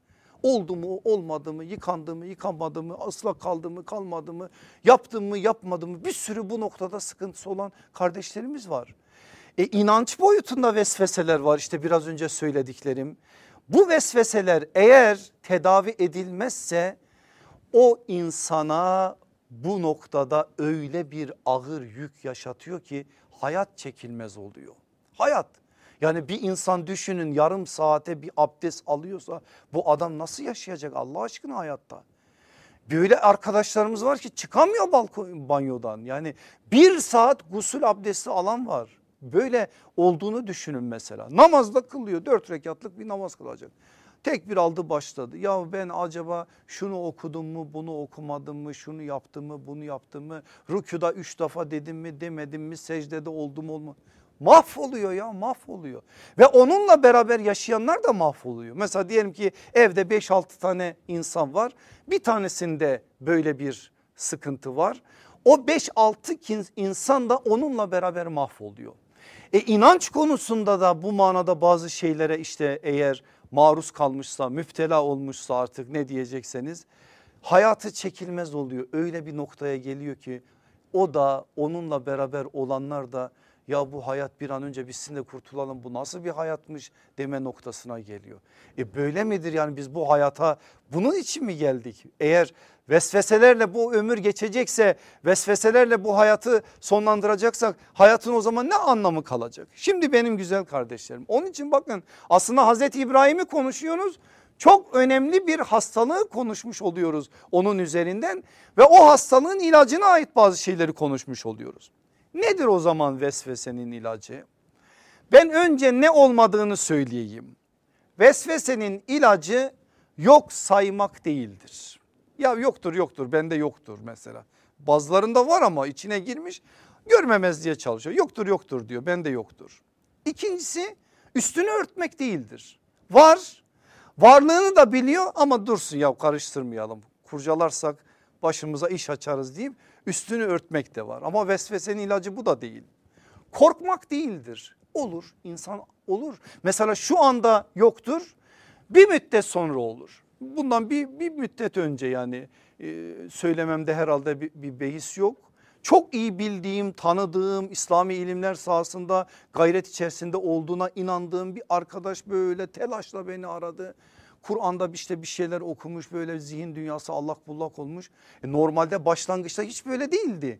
Oldu mu olmadı mı yıkandı mı yıkanmadı mı ıslak kaldı mı kalmadı mı yaptım mı yapmadı mı bir sürü bu noktada sıkıntısı olan kardeşlerimiz var. E inanç boyutunda vesveseler var işte biraz önce söylediklerim. Bu vesveseler eğer tedavi edilmezse o insana bu noktada öyle bir ağır yük yaşatıyor ki hayat çekilmez oluyor. Hayat yani bir insan düşünün yarım saate bir abdest alıyorsa bu adam nasıl yaşayacak Allah aşkına hayatta? Böyle arkadaşlarımız var ki çıkamıyor balkon banyodan yani bir saat gusül abdesti alan var. Böyle olduğunu düşünün mesela namazda kılıyor dört rekatlık bir namaz kılacak. Tek bir aldı başladı. Ya ben acaba şunu okudum mu bunu okumadım mı şunu yaptım mı bunu yaptım mı? Rükuda üç defa dedim mi demedim mi secdede oldum olma. Mahvoluyor ya mahvoluyor. Ve onunla beraber yaşayanlar da mahvoluyor. Mesela diyelim ki evde 5-6 tane insan var. Bir tanesinde böyle bir sıkıntı var. O 5-6 insan da onunla beraber mahvoluyor. E inanç konusunda da bu manada bazı şeylere işte eğer maruz kalmışsa müptela olmuşsa artık ne diyecekseniz hayatı çekilmez oluyor. Öyle bir noktaya geliyor ki o da onunla beraber olanlar da ya bu hayat bir an önce bitsin de kurtulalım bu nasıl bir hayatmış deme noktasına geliyor. E böyle midir yani biz bu hayata bunun için mi geldik? Eğer vesveselerle bu ömür geçecekse vesveselerle bu hayatı sonlandıracaksak hayatın o zaman ne anlamı kalacak? Şimdi benim güzel kardeşlerim onun için bakın aslında Hazreti İbrahim'i konuşuyoruz. Çok önemli bir hastalığı konuşmuş oluyoruz onun üzerinden ve o hastalığın ilacına ait bazı şeyleri konuşmuş oluyoruz. Nedir o zaman vesvesenin ilacı? Ben önce ne olmadığını söyleyeyim. Vesvesenin ilacı yok saymak değildir. Ya yoktur yoktur bende yoktur mesela. Bazılarında var ama içine girmiş görmemez diye çalışıyor. Yoktur yoktur diyor bende yoktur. İkincisi üstünü örtmek değildir. Var varlığını da biliyor ama dursun ya karıştırmayalım. Kurcalarsak başımıza iş açarız deyip üstünü örtmek de var. Ama vesvesenin ilacı bu da değil. Korkmak değildir. Olur insan olur. Mesela şu anda yoktur bir müddet sonra olur. Bundan bir, bir müddet önce yani e, söylememde herhalde bir, bir behis yok. Çok iyi bildiğim, tanıdığım, İslami ilimler sahasında gayret içerisinde olduğuna inandığım bir arkadaş böyle telaşla beni aradı. Kur'an'da işte bir şeyler okumuş böyle zihin dünyası allak bullak olmuş. E normalde başlangıçta hiç böyle değildi.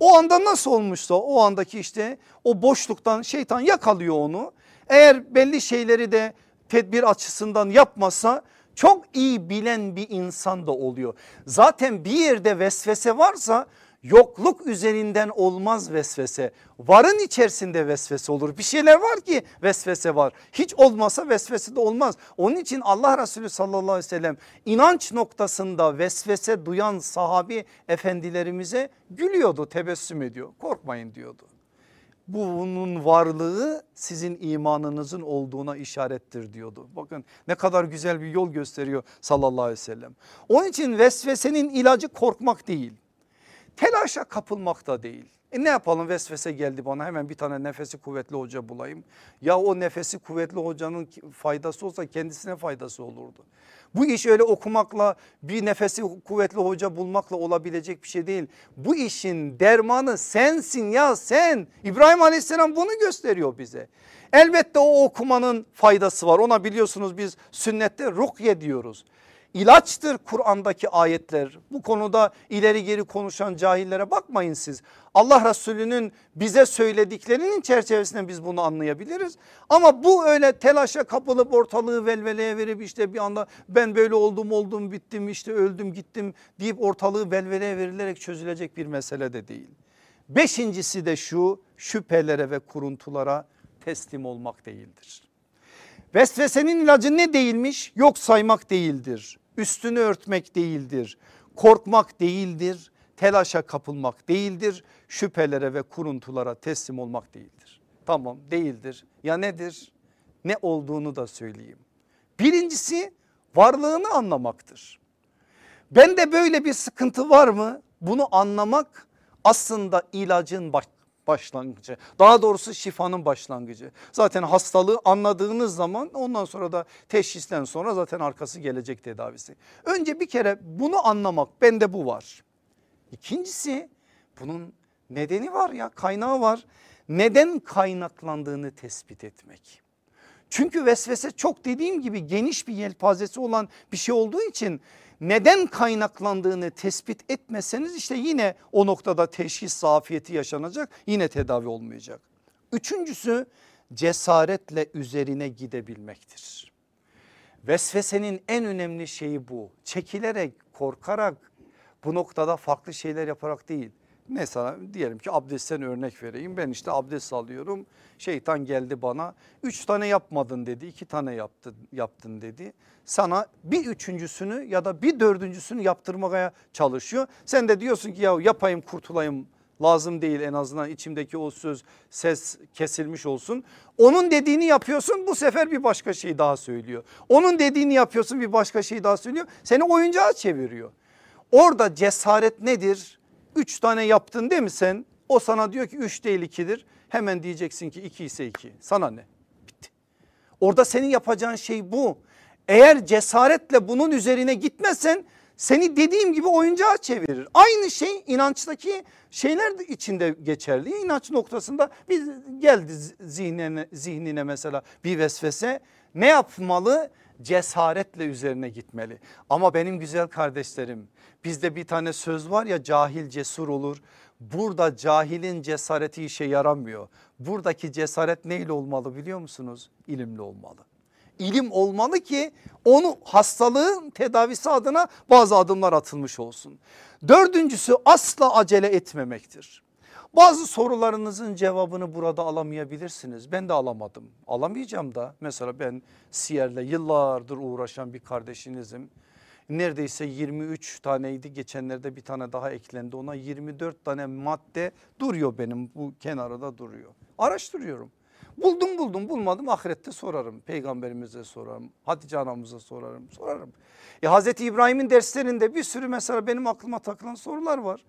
O anda nasıl olmuşsa o andaki işte o boşluktan şeytan yakalıyor onu. Eğer belli şeyleri de tedbir açısından yapmasa çok iyi bilen bir insan da oluyor. Zaten bir yerde vesvese varsa yokluk üzerinden olmaz vesvese. Varın içerisinde vesvese olur. Bir şeyler var ki vesvese var. Hiç olmasa vesvese de olmaz. Onun için Allah Resulü sallallahu aleyhi ve sellem inanç noktasında vesvese duyan sahabi efendilerimize gülüyordu, tebessüm ediyor. Korkmayın diyordu bunun varlığı sizin imanınızın olduğuna işarettir diyordu. Bakın ne kadar güzel bir yol gösteriyor sallallahu aleyhi ve sellem. Onun için vesvesenin ilacı korkmak değil. Telaşa kapılmak da değil. E ne yapalım vesvese geldi bana hemen bir tane nefesi kuvvetli hoca bulayım. Ya o nefesi kuvvetli hocanın faydası olsa kendisine faydası olurdu. Bu iş öyle okumakla bir nefesi kuvvetli hoca bulmakla olabilecek bir şey değil. Bu işin dermanı sensin ya sen. İbrahim aleyhisselam bunu gösteriyor bize. Elbette o okumanın faydası var ona biliyorsunuz biz sünnette rukye diyoruz ilaçtır Kur'an'daki ayetler. Bu konuda ileri geri konuşan cahillere bakmayın siz. Allah Resulü'nün bize söylediklerinin çerçevesinde biz bunu anlayabiliriz. Ama bu öyle telaşa kapılıp ortalığı velveleye verip işte bir anda ben böyle oldum oldum bittim işte öldüm gittim deyip ortalığı velveleye verilerek çözülecek bir mesele de değil. Beşincisi de şu şüphelere ve kuruntulara teslim olmak değildir. Vesvesenin ilacı ne değilmiş? Yok saymak değildir üstünü örtmek değildir. Korkmak değildir. Telaşa kapılmak değildir. Şüphelere ve kuruntulara teslim olmak değildir. Tamam değildir. Ya nedir? Ne olduğunu da söyleyeyim. Birincisi varlığını anlamaktır. Bende böyle bir sıkıntı var mı? Bunu anlamak aslında ilacın başlangıcı. Daha doğrusu şifanın başlangıcı. Zaten hastalığı anladığınız zaman ondan sonra da teşhisten sonra zaten arkası gelecek tedavisi. Önce bir kere bunu anlamak bende bu var. İkincisi bunun nedeni var ya kaynağı var. Neden kaynaklandığını tespit etmek. Çünkü vesvese çok dediğim gibi geniş bir yelpazesi olan bir şey olduğu için neden kaynaklandığını tespit etmeseniz işte yine o noktada teşhis zafiyeti yaşanacak yine tedavi olmayacak. Üçüncüsü cesaretle üzerine gidebilmektir. Vesvesenin en önemli şeyi bu çekilerek korkarak bu noktada farklı şeyler yaparak değil. Mesela diyelim ki abdestten örnek vereyim ben işte abdest alıyorum şeytan geldi bana üç tane yapmadın dedi iki tane yaptın, yaptın dedi. Sana bir üçüncüsünü ya da bir dördüncüsünü yaptırmaya çalışıyor. Sen de diyorsun ki ya yapayım kurtulayım lazım değil en azından içimdeki o söz ses kesilmiş olsun. Onun dediğini yapıyorsun bu sefer bir başka şey daha söylüyor. Onun dediğini yapıyorsun bir başka şey daha söylüyor. Seni oyuncağa çeviriyor. Orada cesaret nedir? Üç tane yaptın değil mi sen? O sana diyor ki üç değil ikidir. Hemen diyeceksin ki iki ise iki. Sana ne? Bitti. Orada senin yapacağın şey bu. Eğer cesaretle bunun üzerine gitmezsen seni dediğim gibi oyuncağa çevirir. Aynı şey inançtaki şeyler de içinde geçerli. İnanç noktasında bir geldi zihnine, zihnine mesela bir vesvese ne yapmalı? Cesaretle üzerine gitmeli. Ama benim güzel kardeşlerim bizde bir tane söz var ya cahil cesur olur. Burada cahilin cesareti işe yaramıyor. Buradaki cesaret neyle olmalı biliyor musunuz? İlimli olmalı. İlim olmalı ki onu hastalığın tedavisi adına bazı adımlar atılmış olsun. Dördüncüsü asla acele etmemektir. Bazı sorularınızın cevabını burada alamayabilirsiniz. Ben de alamadım. Alamayacağım da. Mesela ben Siyer'le yıllardır uğraşan bir kardeşinizim. Neredeyse 23 taneydi. Geçenlerde bir tane daha eklendi ona. 24 tane madde duruyor benim. Bu kenarda duruyor. Araştırıyorum. Buldum buldum. Bulmadım. Ahirette sorarım. Peygamberimize sorarım. Hatice anamıza sorarım. Sorarım. E, Hazreti İbrahim'in derslerinde bir sürü mesela benim aklıma takılan sorular var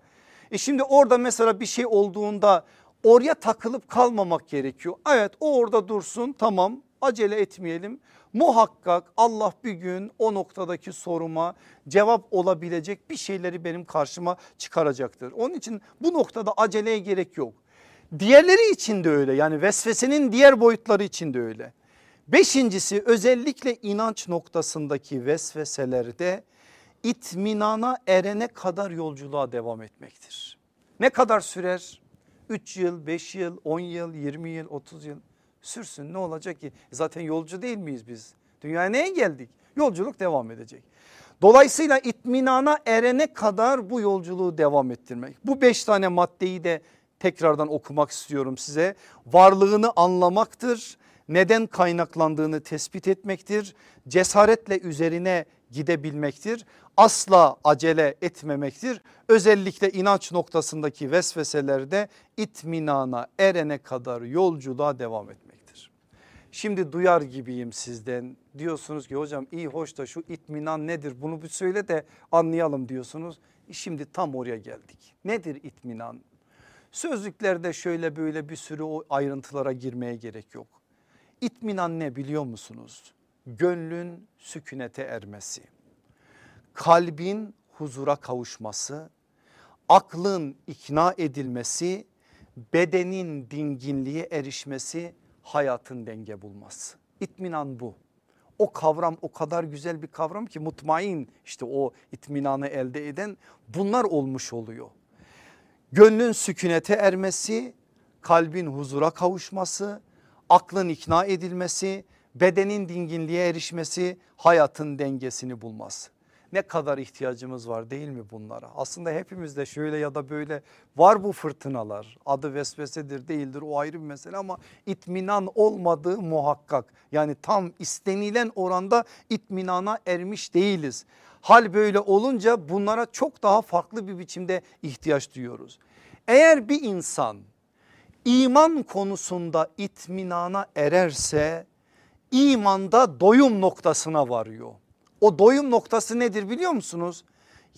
e şimdi orada mesela bir şey olduğunda oraya takılıp kalmamak gerekiyor evet o orada dursun tamam acele etmeyelim Muhakkak Allah bir gün o noktadaki soruma cevap olabilecek bir şeyleri benim karşıma çıkaracaktır. Onun için bu noktada aceleye gerek yok. Diğerleri için de öyle yani vesvesenin diğer boyutları için de öyle. Beşincisi özellikle inanç noktasındaki vesveselerde itminana erene kadar yolculuğa devam etmektir. Ne kadar sürer? 3 yıl, 5 yıl, 10 yıl, 20 yıl, 30 yıl Sürsün ne olacak ki? Zaten yolcu değil miyiz biz? Dünyaya neye geldik? Yolculuk devam edecek. Dolayısıyla itminana erene kadar bu yolculuğu devam ettirmek. Bu beş tane maddeyi de tekrardan okumak istiyorum size. Varlığını anlamaktır, neden kaynaklandığını tespit etmektir, cesaretle üzerine gidebilmektir. Asla acele etmemektir. Özellikle inanç noktasındaki vesveselerde itminana erene kadar yolculuğa devam etmektir. Şimdi duyar gibiyim sizden diyorsunuz ki hocam iyi hoş da şu itminan nedir bunu bir söyle de anlayalım diyorsunuz. Şimdi tam oraya geldik. Nedir itminan? Sözlüklerde şöyle böyle bir sürü o ayrıntılara girmeye gerek yok. İtminan ne biliyor musunuz? Gönlün sükunete ermesi, kalbin huzura kavuşması, aklın ikna edilmesi, bedenin dinginliğe erişmesi, hayatın denge bulması. İtminan bu. O kavram o kadar güzel bir kavram ki mutmain işte o itminanı elde eden bunlar olmuş oluyor. Gönlün sükunete ermesi, kalbin huzura kavuşması, aklın ikna edilmesi, bedenin dinginliğe erişmesi, hayatın dengesini bulması. Ne kadar ihtiyacımız var değil mi bunlara? Aslında hepimizde şöyle ya da böyle var bu fırtınalar. Adı vesvesedir değildir o ayrı bir mesele ama itminan olmadığı muhakkak. Yani tam istenilen oranda itminana ermiş değiliz. Hal böyle olunca bunlara çok daha farklı bir biçimde ihtiyaç duyuyoruz. Eğer bir insan iman konusunda itminana ererse imanda doyum noktasına varıyor. O doyum noktası nedir biliyor musunuz?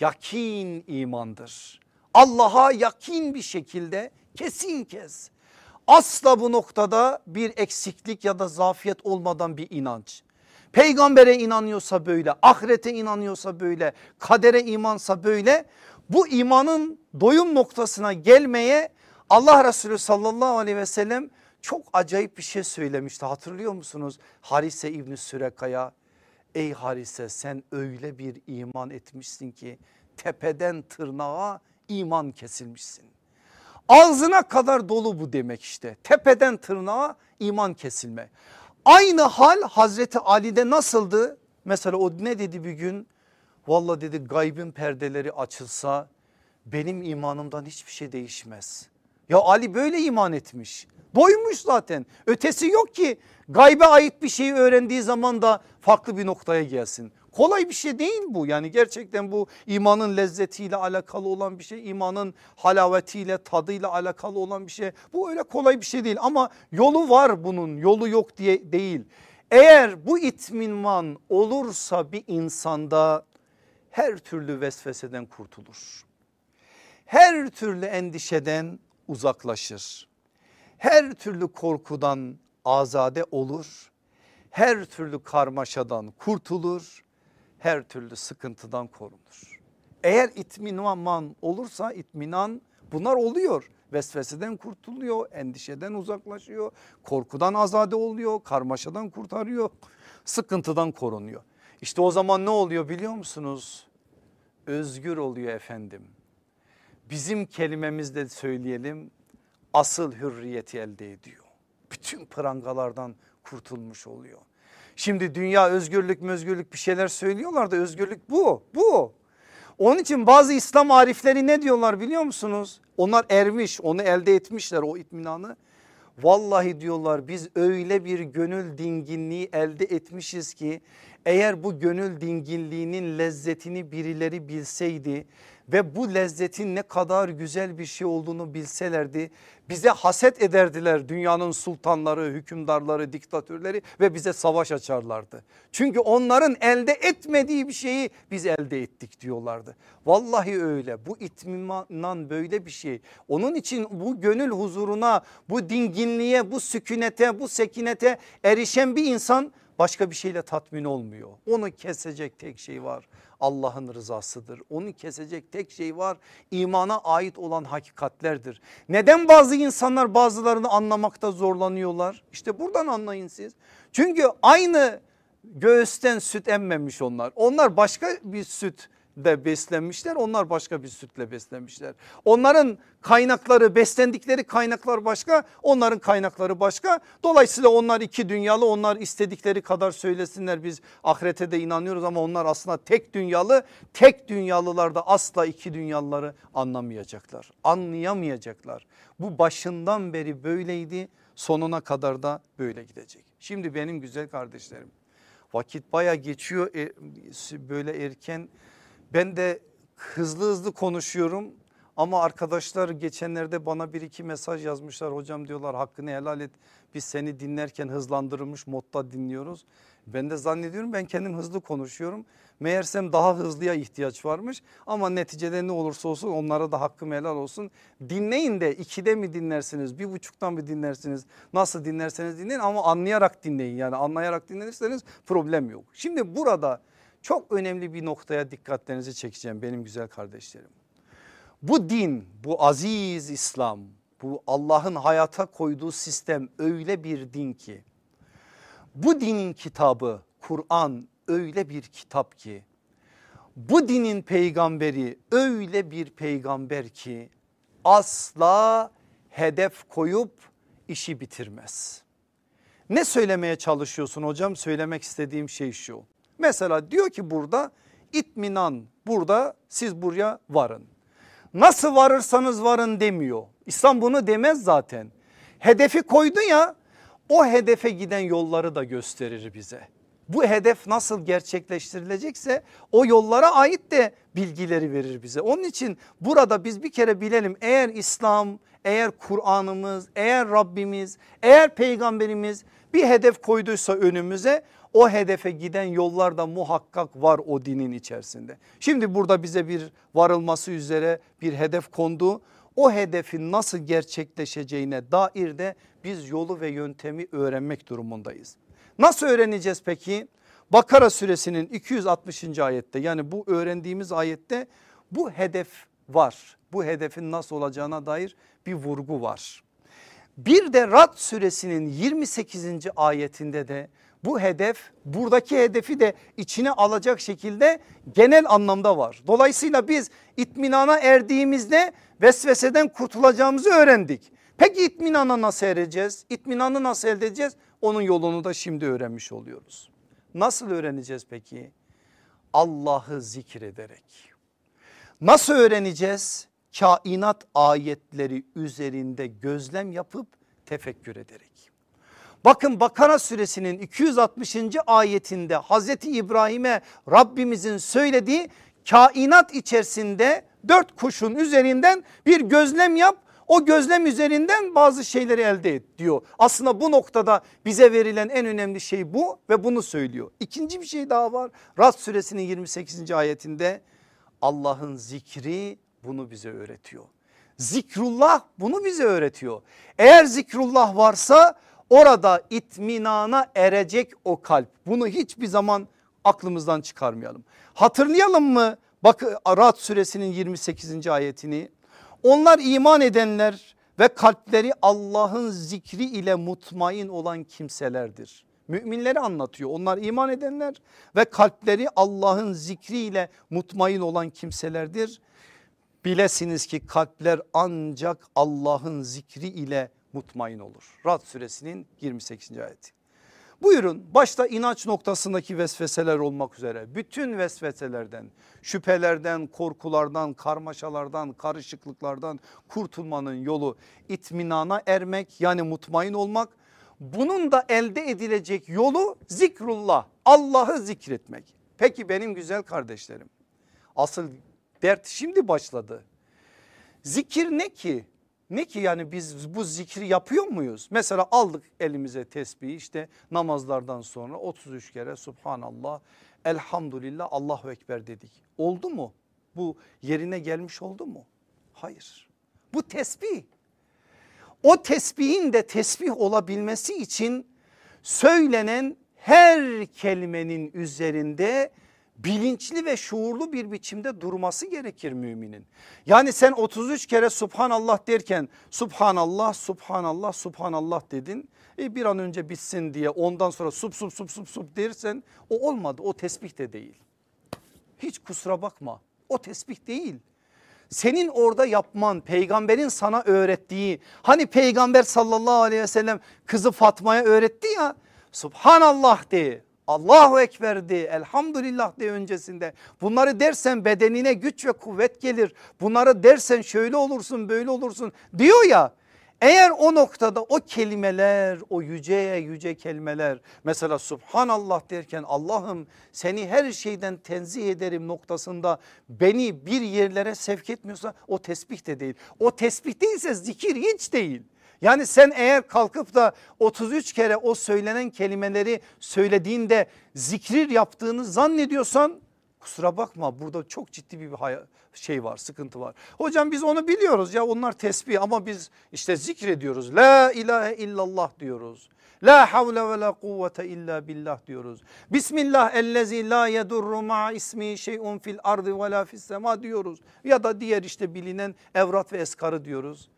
Yakin imandır. Allah'a yakin bir şekilde kesin kes. Asla bu noktada bir eksiklik ya da zafiyet olmadan bir inanç. Peygambere inanıyorsa böyle, ahirete inanıyorsa böyle, kadere imansa böyle. Bu imanın doyum noktasına gelmeye Allah Resulü sallallahu aleyhi ve sellem çok acayip bir şey söylemişti hatırlıyor musunuz? Harise İbni Süreka'ya ey Harise sen öyle bir iman etmişsin ki tepeden tırnağa iman kesilmişsin. Ağzına kadar dolu bu demek işte tepeden tırnağa iman kesilme. Aynı hal Hazreti Ali'de nasıldı? Mesela o ne dedi bir gün? Valla dedi gaybın perdeleri açılsa benim imanımdan hiçbir şey değişmez. Ya Ali böyle iman etmiş. Doymuş zaten. Ötesi yok ki gaybe ait bir şeyi öğrendiği zaman da farklı bir noktaya gelsin. Kolay bir şey değil bu yani gerçekten bu imanın lezzetiyle alakalı olan bir şey imanın halavetiyle tadıyla alakalı olan bir şey bu öyle kolay bir şey değil ama yolu var bunun yolu yok diye değil. Eğer bu itminman olursa bir insanda her türlü vesveseden kurtulur. Her türlü endişeden uzaklaşır. Her türlü korkudan azade olur. Her türlü karmaşadan kurtulur. Her türlü sıkıntıdan korunur. Eğer itminan olursa itminan bunlar oluyor. Vesveseden kurtuluyor, endişeden uzaklaşıyor, korkudan azade oluyor, karmaşadan kurtarıyor, sıkıntıdan korunuyor. İşte o zaman ne oluyor biliyor musunuz? Özgür oluyor efendim bizim kelimemizde söyleyelim asıl hürriyeti elde ediyor. Bütün prangalardan kurtulmuş oluyor. Şimdi dünya özgürlük özgürlük bir şeyler söylüyorlar da özgürlük bu bu. Onun için bazı İslam arifleri ne diyorlar biliyor musunuz? Onlar ermiş onu elde etmişler o itminanı. Vallahi diyorlar biz öyle bir gönül dinginliği elde etmişiz ki eğer bu gönül dinginliğinin lezzetini birileri bilseydi ve bu lezzetin ne kadar güzel bir şey olduğunu bilselerdi bize haset ederdiler dünyanın sultanları, hükümdarları, diktatörleri ve bize savaş açarlardı. Çünkü onların elde etmediği bir şeyi biz elde ettik diyorlardı. Vallahi öyle bu itminan böyle bir şey. Onun için bu gönül huzuruna, bu dinginliğe, bu sükunete, bu sekinete erişen bir insan başka bir şeyle tatmin olmuyor. Onu kesecek tek şey var Allah'ın rızasıdır. Onu kesecek tek şey var imana ait olan hakikatlerdir. Neden bazı insanlar bazılarını anlamakta zorlanıyorlar? İşte buradan anlayın siz. Çünkü aynı göğüsten süt emmemiş onlar. Onlar başka bir süt de beslenmişler onlar başka bir sütle beslenmişler. Onların kaynakları beslendikleri kaynaklar başka onların kaynakları başka. Dolayısıyla onlar iki dünyalı onlar istedikleri kadar söylesinler biz ahirete de inanıyoruz ama onlar aslında tek dünyalı. Tek dünyalılar da asla iki dünyalıları anlamayacaklar anlayamayacaklar. Bu başından beri böyleydi sonuna kadar da böyle gidecek. Şimdi benim güzel kardeşlerim vakit baya geçiyor e, böyle erken ben de hızlı hızlı konuşuyorum ama arkadaşlar geçenlerde bana bir iki mesaj yazmışlar hocam diyorlar hakkını helal et biz seni dinlerken hızlandırılmış modda dinliyoruz. Ben de zannediyorum ben kendim hızlı konuşuyorum. Meğersem daha hızlıya ihtiyaç varmış ama neticede ne olursa olsun onlara da hakkım helal olsun. Dinleyin de ikide mi dinlersiniz bir buçuktan mı dinlersiniz nasıl dinlerseniz dinleyin ama anlayarak dinleyin yani anlayarak dinlenirseniz problem yok. Şimdi burada çok önemli bir noktaya dikkatlerinizi çekeceğim benim güzel kardeşlerim. Bu din bu aziz İslam bu Allah'ın hayata koyduğu sistem öyle bir din ki bu dinin kitabı Kur'an öyle bir kitap ki bu dinin peygamberi öyle bir peygamber ki asla hedef koyup işi bitirmez. Ne söylemeye çalışıyorsun hocam? Söylemek istediğim şey şu. Mesela diyor ki burada itminan burada siz buraya varın. Nasıl varırsanız varın demiyor. İslam bunu demez zaten. Hedefi koydu ya o hedefe giden yolları da gösterir bize. Bu hedef nasıl gerçekleştirilecekse o yollara ait de bilgileri verir bize. Onun için burada biz bir kere bilelim eğer İslam, eğer Kur'an'ımız, eğer Rabbimiz, eğer peygamberimiz bir hedef koyduysa önümüze o hedefe giden yollar da muhakkak var o dinin içerisinde. Şimdi burada bize bir varılması üzere bir hedef kondu. O hedefin nasıl gerçekleşeceğine dair de biz yolu ve yöntemi öğrenmek durumundayız. Nasıl öğreneceğiz peki? Bakara suresinin 260. ayette yani bu öğrendiğimiz ayette bu hedef var. Bu hedefin nasıl olacağına dair bir vurgu var. Bir de Rad suresinin 28. ayetinde de bu hedef buradaki hedefi de içine alacak şekilde genel anlamda var. Dolayısıyla biz itminana erdiğimizde vesveseden kurtulacağımızı öğrendik. Peki itminana nasıl ereceğiz? İtminanı nasıl elde edeceğiz? Onun yolunu da şimdi öğrenmiş oluyoruz. Nasıl öğreneceğiz peki? Allah'ı zikrederek. Nasıl öğreneceğiz? Kainat ayetleri üzerinde gözlem yapıp tefekkür ederek. Bakın Bakara suresinin 260. ayetinde Hazreti İbrahim'e Rabbimizin söylediği kainat içerisinde dört kuşun üzerinden bir gözlem yap o gözlem üzerinden bazı şeyleri elde et diyor. Aslında bu noktada bize verilen en önemli şey bu ve bunu söylüyor. İkinci bir şey daha var. Rad suresinin 28. ayetinde Allah'ın zikri bunu bize öğretiyor. Zikrullah bunu bize öğretiyor. Eğer zikrullah varsa orada itminana erecek o kalp. Bunu hiçbir zaman aklımızdan çıkarmayalım. Hatırlayalım mı? Bak Rad suresinin 28. ayetini. Onlar iman edenler ve kalpleri Allah'ın zikri ile mutmain olan kimselerdir. Müminleri anlatıyor. Onlar iman edenler ve kalpleri Allah'ın zikri ile mutmain olan kimselerdir. Bilesiniz ki kalpler ancak Allah'ın zikri ile mutmain olur. Rad suresinin 28. ayeti. Buyurun başta inanç noktasındaki vesveseler olmak üzere bütün vesveselerden, şüphelerden, korkulardan, karmaşalardan, karışıklıklardan kurtulmanın yolu itminana ermek yani mutmain olmak. Bunun da elde edilecek yolu zikrullah Allah'ı zikretmek. Peki benim güzel kardeşlerim asıl dert şimdi başladı. Zikir ne ki? Ne ki yani biz bu zikri yapıyor muyuz? Mesela aldık elimize tesbihi işte namazlardan sonra 33 kere Subhanallah, Elhamdülillah, Allahu Ekber dedik. Oldu mu? Bu yerine gelmiş oldu mu? Hayır. Bu tesbih. O tesbihin de tesbih olabilmesi için söylenen her kelimenin üzerinde bilinçli ve şuurlu bir biçimde durması gerekir müminin. Yani sen 33 kere subhanallah derken subhanallah subhanallah subhanallah dedin. E bir an önce bitsin diye ondan sonra sup sup sup sup sup dersen o olmadı o tesbih de değil. Hiç kusura bakma o tesbih değil. Senin orada yapman peygamberin sana öğrettiği hani peygamber sallallahu aleyhi ve sellem kızı Fatma'ya öğretti ya Subhanallah de Allahu Ekber de elhamdülillah de öncesinde bunları dersen bedenine güç ve kuvvet gelir bunları dersen şöyle olursun böyle olursun diyor ya eğer o noktada o kelimeler o yüceye yüce kelimeler mesela subhanallah derken Allah'ım seni her şeyden tenzih ederim noktasında beni bir yerlere sevk etmiyorsa o tesbih de değil. O tesbih değilse zikir hiç değil. Yani sen eğer kalkıp da 33 kere o söylenen kelimeleri söylediğinde zikrir yaptığını zannediyorsan kusura bakma burada çok ciddi bir şey var sıkıntı var. Hocam biz onu biliyoruz ya onlar tesbih ama biz işte zikrediyoruz. La ilahe illallah diyoruz. La havle ve la kuvvete illa billah diyoruz. Bismillah ellezi la yedurru ma ismi şeyun fil ardı ve la fis sema diyoruz. Ya da diğer işte bilinen evrat ve eskarı diyoruz.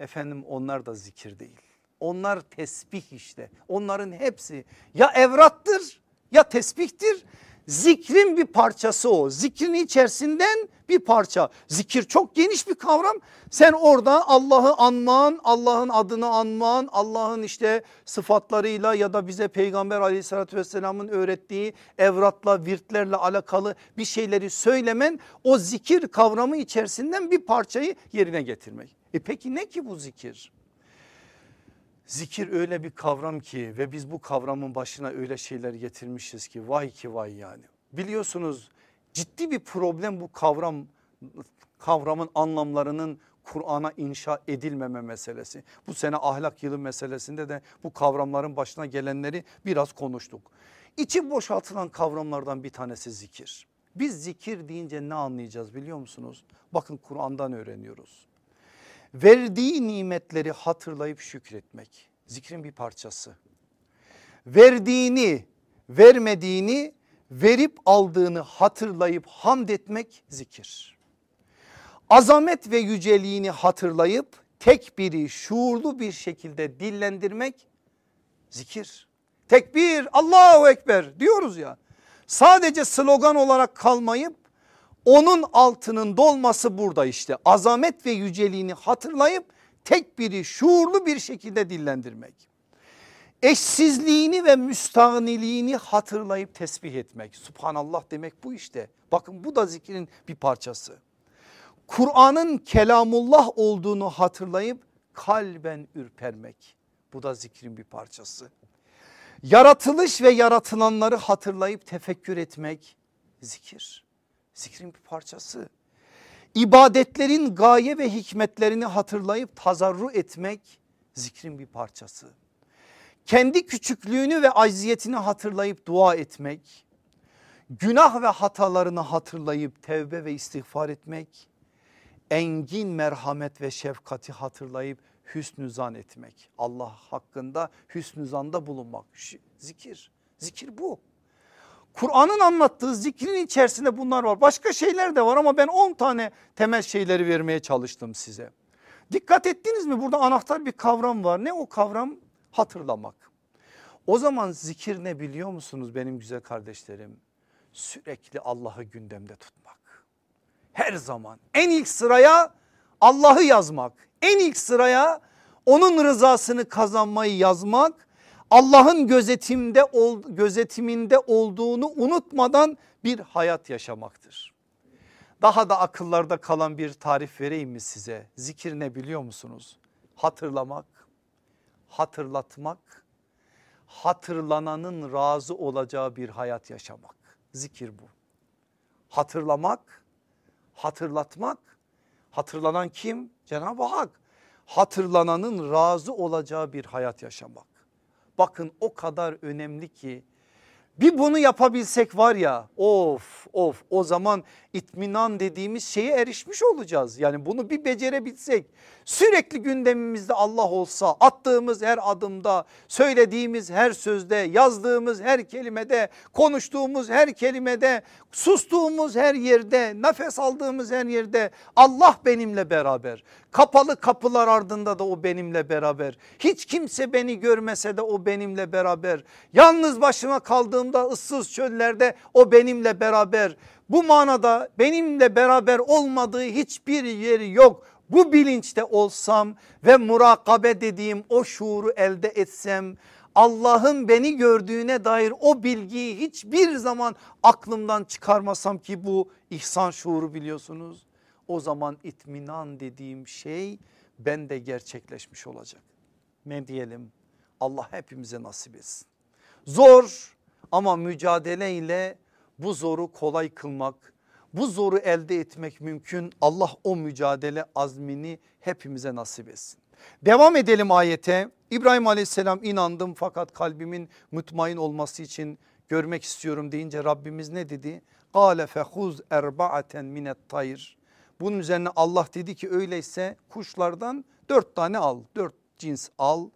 Efendim onlar da zikir değil. Onlar tesbih işte. Onların hepsi ya evrattır ya tesbihtir Zikrin bir parçası o. Zikrin içerisinden bir parça. Zikir çok geniş bir kavram. Sen orada Allah'ı anman, Allah'ın adını anman, Allah'ın işte sıfatlarıyla ya da bize peygamber aleyhissalatü vesselamın öğrettiği evratla, virtlerle alakalı bir şeyleri söylemen o zikir kavramı içerisinden bir parçayı yerine getirmek. E peki ne ki bu zikir? Zikir öyle bir kavram ki ve biz bu kavramın başına öyle şeyler getirmişiz ki vay ki vay yani. Biliyorsunuz ciddi bir problem bu kavram kavramın anlamlarının Kur'an'a inşa edilmeme meselesi. Bu sene ahlak yılı meselesinde de bu kavramların başına gelenleri biraz konuştuk. İçi boşaltılan kavramlardan bir tanesi zikir. Biz zikir deyince ne anlayacağız biliyor musunuz? Bakın Kur'an'dan öğreniyoruz verdiği nimetleri hatırlayıp şükretmek zikrin bir parçası. Verdiğini vermediğini verip aldığını hatırlayıp hamd etmek zikir. Azamet ve yüceliğini hatırlayıp tek biri şuurlu bir şekilde dillendirmek zikir. Tekbir Allahu Ekber diyoruz ya sadece slogan olarak kalmayıp onun altının dolması burada işte azamet ve yüceliğini hatırlayıp tek biri şuurlu bir şekilde dillendirmek. Eşsizliğini ve müstahniliğini hatırlayıp tesbih etmek. Subhanallah demek bu işte. Bakın bu da zikrin bir parçası. Kur'an'ın kelamullah olduğunu hatırlayıp kalben ürpermek. Bu da zikrin bir parçası. Yaratılış ve yaratılanları hatırlayıp tefekkür etmek zikir. Zikrin bir parçası. İbadetlerin gaye ve hikmetlerini hatırlayıp tazarru etmek zikrin bir parçası. Kendi küçüklüğünü ve acziyetini hatırlayıp dua etmek, günah ve hatalarını hatırlayıp tevbe ve istiğfar etmek, engin merhamet ve şefkati hatırlayıp hüsnü zan etmek. Allah hakkında hüsnü zanda bulunmak. Zikir, zikir bu. Kur'an'ın anlattığı zikrin içerisinde bunlar var. Başka şeyler de var ama ben 10 tane temel şeyleri vermeye çalıştım size. Dikkat ettiniz mi burada anahtar bir kavram var. Ne o kavram? Hatırlamak. O zaman zikir ne biliyor musunuz benim güzel kardeşlerim? Sürekli Allah'ı gündemde tutmak. Her zaman en ilk sıraya Allah'ı yazmak. En ilk sıraya onun rızasını kazanmayı yazmak Allah'ın gözetimde gözetiminde olduğunu unutmadan bir hayat yaşamaktır. Daha da akıllarda kalan bir tarif vereyim mi size? Zikir ne biliyor musunuz? Hatırlamak, hatırlatmak, hatırlananın razı olacağı bir hayat yaşamak. Zikir bu. Hatırlamak, hatırlatmak, hatırlanan kim? Cenab-ı Hak. Hatırlananın razı olacağı bir hayat yaşamak. Bakın o kadar önemli ki bir bunu yapabilsek var ya of of o zaman itminan dediğimiz şeye erişmiş olacağız. Yani bunu bir becerebilsek sürekli gündemimizde Allah olsa attığımız her adımda söylediğimiz her sözde yazdığımız her kelimede konuştuğumuz her kelimede sustuğumuz her yerde nefes aldığımız her yerde Allah benimle beraber. Kapalı kapılar ardında da o benimle beraber. Hiç kimse beni görmese de o benimle beraber. Yalnız başıma kaldığım yolunda ıssız çöllerde o benimle beraber. Bu manada benimle beraber olmadığı hiçbir yeri yok. Bu bilinçte olsam ve murakabe dediğim o şuuru elde etsem Allah'ın beni gördüğüne dair o bilgiyi hiçbir zaman aklımdan çıkarmasam ki bu ihsan şuuru biliyorsunuz. O zaman itminan dediğim şey bende gerçekleşmiş olacak. Ne diyelim Allah hepimize nasip etsin. Zor ama mücadele ile bu zoru kolay kılmak, bu zoru elde etmek mümkün. Allah o mücadele azmini hepimize nasip etsin. Devam edelim ayete. İbrahim aleyhisselam inandım fakat kalbimin mutmain olması için görmek istiyorum deyince Rabbimiz ne dedi? Kale fehuz erba'aten minet tayr. Bunun üzerine Allah dedi ki öyleyse kuşlardan dört tane al. Dört cins al.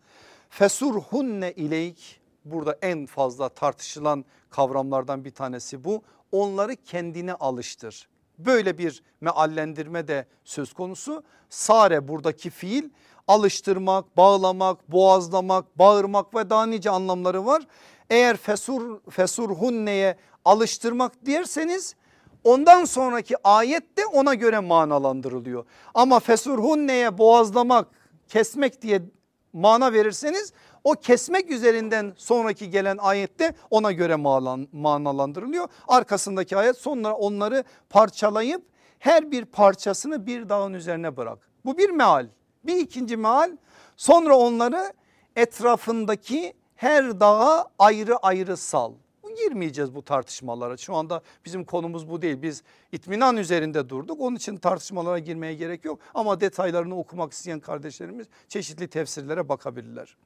Fesurhunne ileyk. Burada en fazla tartışılan kavramlardan bir tanesi bu. Onları kendine alıştır. Böyle bir meallendirme de söz konusu. Sare buradaki fiil alıştırmak, bağlamak, boğazlamak, bağırmak ve daha nice anlamları var. Eğer fesur, fesurhunneye alıştırmak derseniz ondan sonraki ayet de ona göre manalandırılıyor. Ama fesurhunneye boğazlamak, kesmek diye mana verirseniz o kesmek üzerinden sonraki gelen ayette ona göre manalandırılıyor. Arkasındaki ayet sonra onları parçalayıp her bir parçasını bir dağın üzerine bırak. Bu bir meal. Bir ikinci meal sonra onları etrafındaki her dağa ayrı ayrı sal. Girmeyeceğiz bu tartışmalara şu anda bizim konumuz bu değil biz itminan üzerinde durduk onun için tartışmalara girmeye gerek yok ama detaylarını okumak isteyen kardeşlerimiz çeşitli tefsirlere bakabilirler.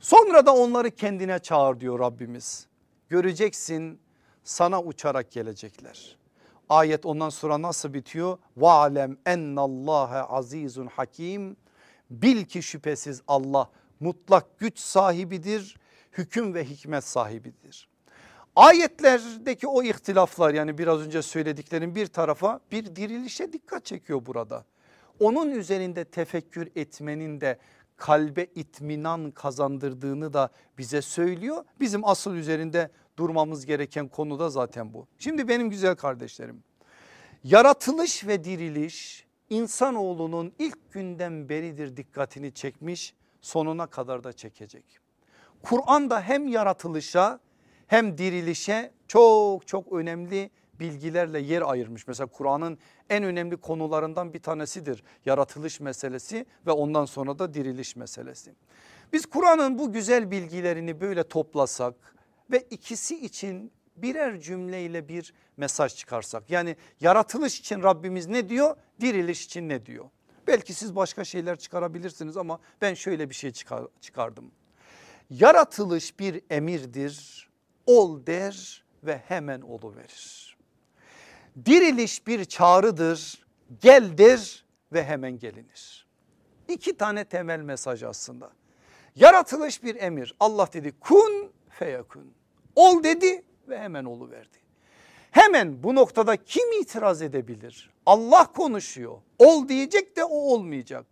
Sonra da onları kendine çağır diyor Rabbimiz göreceksin sana uçarak gelecekler. Ayet ondan sonra nasıl bitiyor? Va'lem ennallâhe azizun hakim Bil ki şüphesiz Allah mutlak güç sahibidir, hüküm ve hikmet sahibidir. Ayetlerdeki o ihtilaflar yani biraz önce söylediklerim bir tarafa bir dirilişe dikkat çekiyor burada. Onun üzerinde tefekkür etmenin de kalbe itminan kazandırdığını da bize söylüyor. Bizim asıl üzerinde durmamız gereken konu da zaten bu. Şimdi benim güzel kardeşlerim yaratılış ve diriliş insanoğlunun ilk günden beridir dikkatini çekmiş sonuna kadar da çekecek. Kur'an da hem yaratılışa hem dirilişe çok çok önemli bilgilerle yer ayırmış. Mesela Kur'an'ın en önemli konularından bir tanesidir yaratılış meselesi ve ondan sonra da diriliş meselesi. Biz Kur'an'ın bu güzel bilgilerini böyle toplasak ve ikisi için birer cümleyle bir mesaj çıkarsak. Yani yaratılış için Rabbimiz ne diyor? Diriliş için ne diyor? Belki siz başka şeyler çıkarabilirsiniz ama ben şöyle bir şey çıkar, çıkardım. Yaratılış bir emirdir. Ol der ve hemen verir. Diriliş bir çağrıdır. Gel der ve hemen gelinir. İki tane temel mesaj aslında. Yaratılış bir emir. Allah dedi kun feyakun. Ol dedi ve hemen verdi. Hemen bu noktada kim itiraz edebilir? Allah konuşuyor. Ol diyecek de o olmayacak.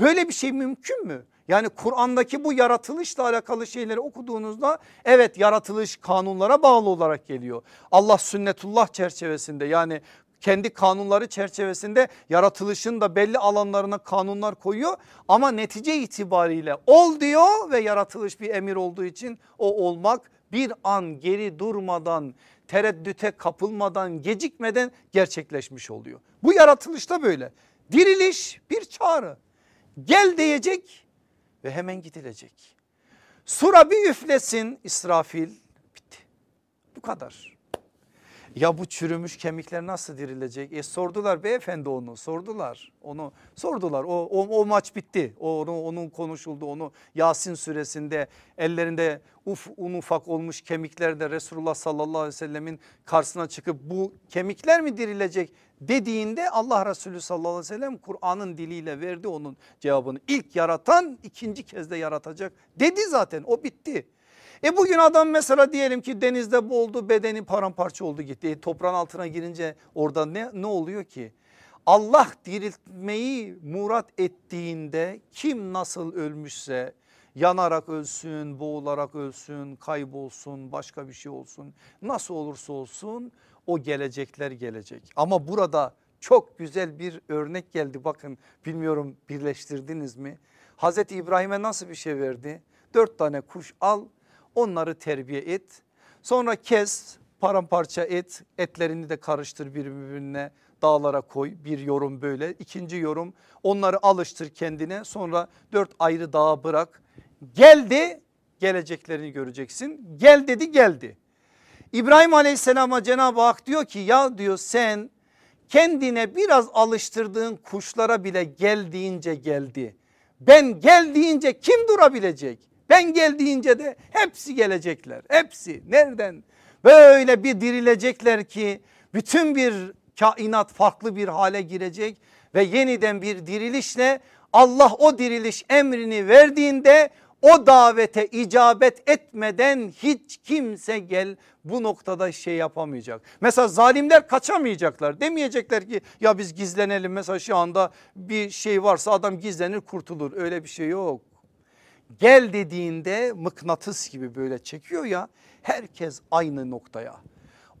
Böyle bir şey mümkün mü? Yani Kur'an'daki bu yaratılışla alakalı şeyleri okuduğunuzda evet yaratılış kanunlara bağlı olarak geliyor. Allah sünnetullah çerçevesinde yani kendi kanunları çerçevesinde yaratılışın da belli alanlarına kanunlar koyuyor. Ama netice itibariyle ol diyor ve yaratılış bir emir olduğu için o olmak bir an geri durmadan tereddüte kapılmadan gecikmeden gerçekleşmiş oluyor. Bu yaratılışta böyle. Diriliş bir çağrı. Gel diyecek ve hemen gidilecek. Sura bir üflesin İsrafil bitti. Bu kadar. Ya bu çürümüş kemikler nasıl dirilecek? E sordular beyefendi onu sordular. Onu sordular. O, o, o maç bitti. O, onu, onun konuşuldu. Onu Yasin suresinde ellerinde uf un ufak olmuş kemiklerde Resulullah sallallahu aleyhi ve sellemin karşısına çıkıp bu kemikler mi dirilecek dediğinde Allah Resulü sallallahu aleyhi ve sellem Kur'an'ın diliyle verdi onun cevabını. İlk yaratan ikinci kez de yaratacak dedi zaten o bitti. E bugün adam mesela diyelim ki denizde boğuldu bedeni paramparça oldu gitti. E toprağın altına girince orada ne, ne oluyor ki? Allah diriltmeyi murat ettiğinde kim nasıl ölmüşse Yanarak ölsün, boğularak ölsün, kaybolsun, başka bir şey olsun. Nasıl olursa olsun o gelecekler gelecek. Ama burada çok güzel bir örnek geldi bakın bilmiyorum birleştirdiniz mi? Hazreti İbrahim'e nasıl bir şey verdi? Dört tane kuş al onları terbiye et. Sonra kes paramparça et etlerini de karıştır birbirine dağlara koy bir yorum böyle. İkinci yorum onları alıştır kendine sonra dört ayrı dağa bırak. Geldi geleceklerini göreceksin. Gel dedi geldi. İbrahim aleyhisselama Cenab-ı Hak diyor ki ya diyor sen kendine biraz alıştırdığın kuşlara bile geldiğince geldi. Ben geldiğince kim durabilecek? Ben geldiğince de hepsi gelecekler. Hepsi nereden? Böyle bir dirilecekler ki bütün bir kainat farklı bir hale girecek ve yeniden bir dirilişle Allah o diriliş emrini verdiğinde o davete icabet etmeden hiç kimse gel bu noktada şey yapamayacak. Mesela zalimler kaçamayacaklar demeyecekler ki ya biz gizlenelim mesela şu anda bir şey varsa adam gizlenir kurtulur öyle bir şey yok. Gel dediğinde mıknatıs gibi böyle çekiyor ya herkes aynı noktaya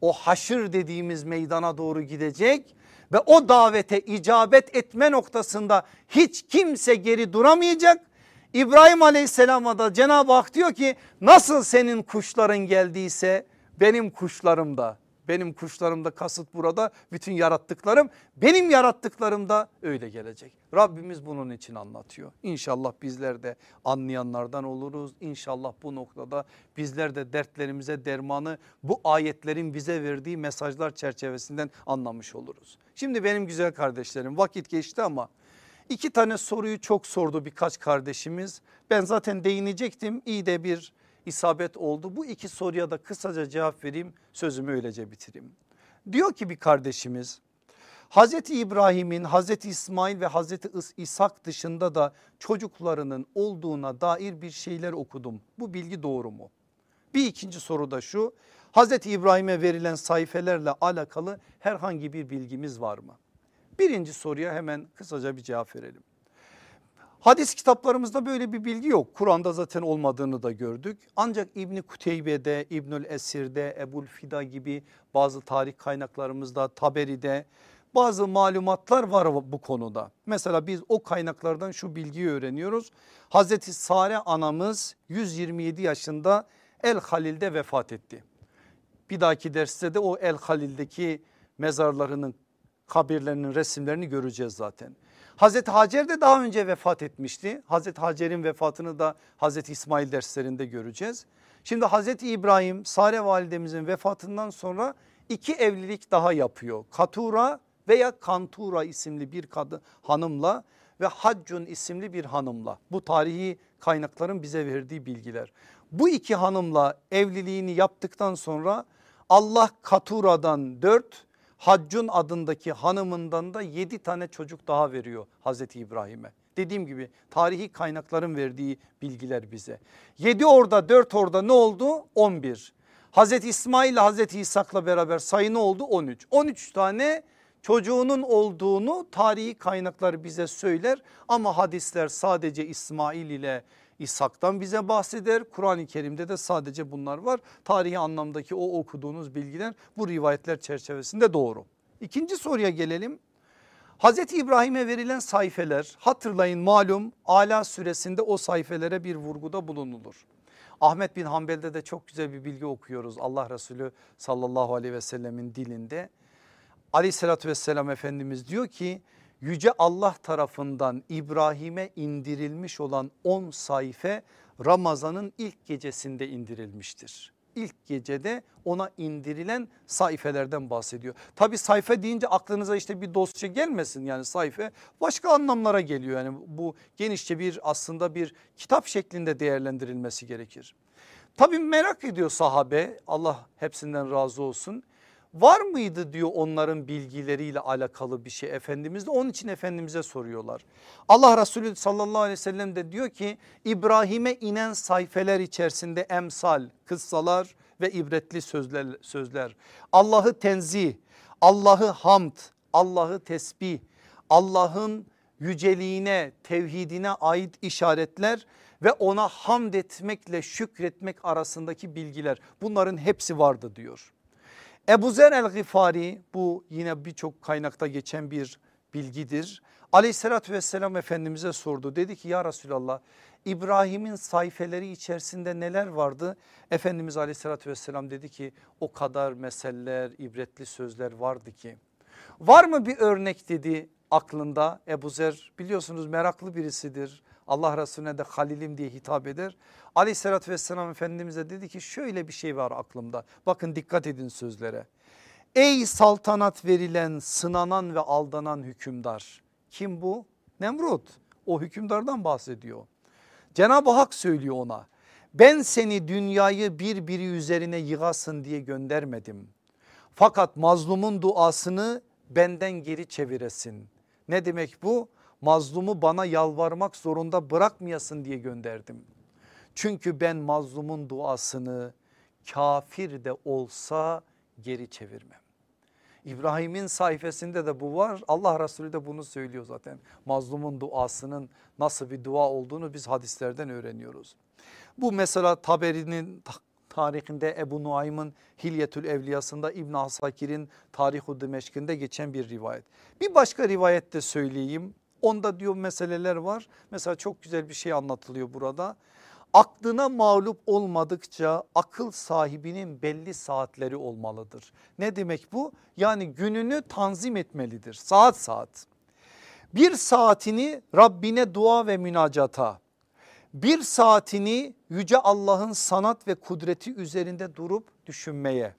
o haşır dediğimiz meydana doğru gidecek ve o davete icabet etme noktasında hiç kimse geri duramayacak. İbrahim aleyhisselama da Cenab-ı Hak diyor ki nasıl senin kuşların geldiyse benim kuşlarım da benim kuşlarımda kasıt burada bütün yarattıklarım benim yarattıklarım da öyle gelecek. Rabbimiz bunun için anlatıyor. İnşallah bizler de anlayanlardan oluruz. İnşallah bu noktada bizler de dertlerimize dermanı bu ayetlerin bize verdiği mesajlar çerçevesinden anlamış oluruz. Şimdi benim güzel kardeşlerim vakit geçti ama iki tane soruyu çok sordu birkaç kardeşimiz. Ben zaten değinecektim iyi de bir isabet oldu. Bu iki soruya da kısaca cevap vereyim sözümü öylece bitireyim. Diyor ki bir kardeşimiz Hazreti İbrahim'in Hazreti İsmail ve Hazreti İshak dışında da çocuklarının olduğuna dair bir şeyler okudum. Bu bilgi doğru mu? Bir ikinci soru da şu Hazreti İbrahim'e verilen sayfelerle alakalı herhangi bir bilgimiz var mı? Birinci soruya hemen kısaca bir cevap verelim. Hadis kitaplarımızda böyle bir bilgi yok. Kur'an'da zaten olmadığını da gördük. Ancak İbni Kuteybe'de, İbnül Esir'de, Ebul Fida gibi bazı tarih kaynaklarımızda, Taberi'de bazı malumatlar var bu konuda. Mesela biz o kaynaklardan şu bilgiyi öğreniyoruz. Hazreti Sare anamız 127 yaşında El Halil'de vefat etti. Bir dahaki derste de o El Halil'deki mezarlarının kabirlerinin resimlerini göreceğiz zaten. Hazreti Hacer de daha önce vefat etmişti. Hazreti Hacer'in vefatını da Hazreti İsmail derslerinde göreceğiz. Şimdi Hazreti İbrahim Sare validemizin vefatından sonra iki evlilik daha yapıyor. Katura veya Kantura isimli bir kadın hanımla ve Haccun isimli bir hanımla. Bu tarihi kaynakların bize verdiği bilgiler. Bu iki hanımla evliliğini yaptıktan sonra Allah Katura'dan dört Haccun adındaki hanımından da yedi tane çocuk daha veriyor Hazreti İbrahim'e. Dediğim gibi tarihi kaynakların verdiği bilgiler bize. Yedi orada dört orada ne oldu? On bir. Hazreti İsmail ile Hazreti İshak'la beraber sayı ne oldu? On üç. On üç tane çocuğunun olduğunu tarihi kaynaklar bize söyler ama hadisler sadece İsmail ile İshak'tan bize bahseder. Kur'an-ı Kerim'de de sadece bunlar var. Tarihi anlamdaki o okuduğunuz bilgiler bu rivayetler çerçevesinde doğru. İkinci soruya gelelim. Hazreti İbrahim'e verilen sayfeler hatırlayın malum Ala süresinde o sayfelere bir vurguda bulunulur. Ahmet bin Hanbel'de de çok güzel bir bilgi okuyoruz Allah Resulü sallallahu aleyhi ve sellemin dilinde. Aleyhissalatü vesselam Efendimiz diyor ki Yüce Allah tarafından İbrahim'e indirilmiş olan 10 sayfe Ramazan'ın ilk gecesinde indirilmiştir. İlk gecede ona indirilen sayfelerden bahsediyor. Tabi sayfa deyince aklınıza işte bir dosya gelmesin yani sayfa başka anlamlara geliyor. Yani bu genişçe bir aslında bir kitap şeklinde değerlendirilmesi gerekir. Tabi merak ediyor sahabe Allah hepsinden razı olsun var mıydı diyor onların bilgileriyle alakalı bir şey Efendimiz de onun için Efendimiz'e soruyorlar. Allah Resulü sallallahu aleyhi ve sellem de diyor ki İbrahim'e inen sayfeler içerisinde emsal, kıssalar ve ibretli sözler. sözler. Allah'ı tenzih, Allah'ı hamd, Allah'ı tesbih, Allah'ın yüceliğine, tevhidine ait işaretler ve ona hamd etmekle şükretmek arasındaki bilgiler bunların hepsi vardı diyor. Ebu Zer el Gıfari bu yine birçok kaynakta geçen bir bilgidir. Aleyhissalatü vesselam Efendimiz'e sordu dedi ki ya Resulallah İbrahim'in sayfeleri içerisinde neler vardı? Efendimiz aleyhissalatü vesselam dedi ki o kadar meseleler ibretli sözler vardı ki. Var mı bir örnek dedi aklında Ebu Zer biliyorsunuz meraklı birisidir. Allah Resulüne de Halilim diye hitap eder. Aleyhissalatü vesselam Efendimiz'e dedi ki şöyle bir şey var aklımda. Bakın dikkat edin sözlere. Ey saltanat verilen sınanan ve aldanan hükümdar. Kim bu? Nemrut. O hükümdardan bahsediyor. Cenab-ı Hak söylüyor ona. Ben seni dünyayı birbiri üzerine yığasın diye göndermedim. Fakat mazlumun duasını benden geri çeviresin. Ne demek bu? Mazlumu bana yalvarmak zorunda bırakmayasın diye gönderdim. Çünkü ben mazlumun duasını kafir de olsa geri çevirmem. İbrahim'in sayfasında da bu var. Allah Resulü de bunu söylüyor zaten. Mazlumun duasının nasıl bir dua olduğunu biz hadislerden öğreniyoruz. Bu mesela Taberi'nin tarihinde Ebu Nuaym'ın Hilyetül Evliyasında İbn Asakir'in Tarihu Dimeşk'inde geçen bir rivayet. Bir başka rivayet de söyleyeyim. Onda diyor meseleler var. Mesela çok güzel bir şey anlatılıyor burada. Aklına mağlup olmadıkça akıl sahibinin belli saatleri olmalıdır. Ne demek bu? Yani gününü tanzim etmelidir saat saat. Bir saatini Rabbine dua ve münacata, bir saatini Yüce Allah'ın sanat ve kudreti üzerinde durup düşünmeye,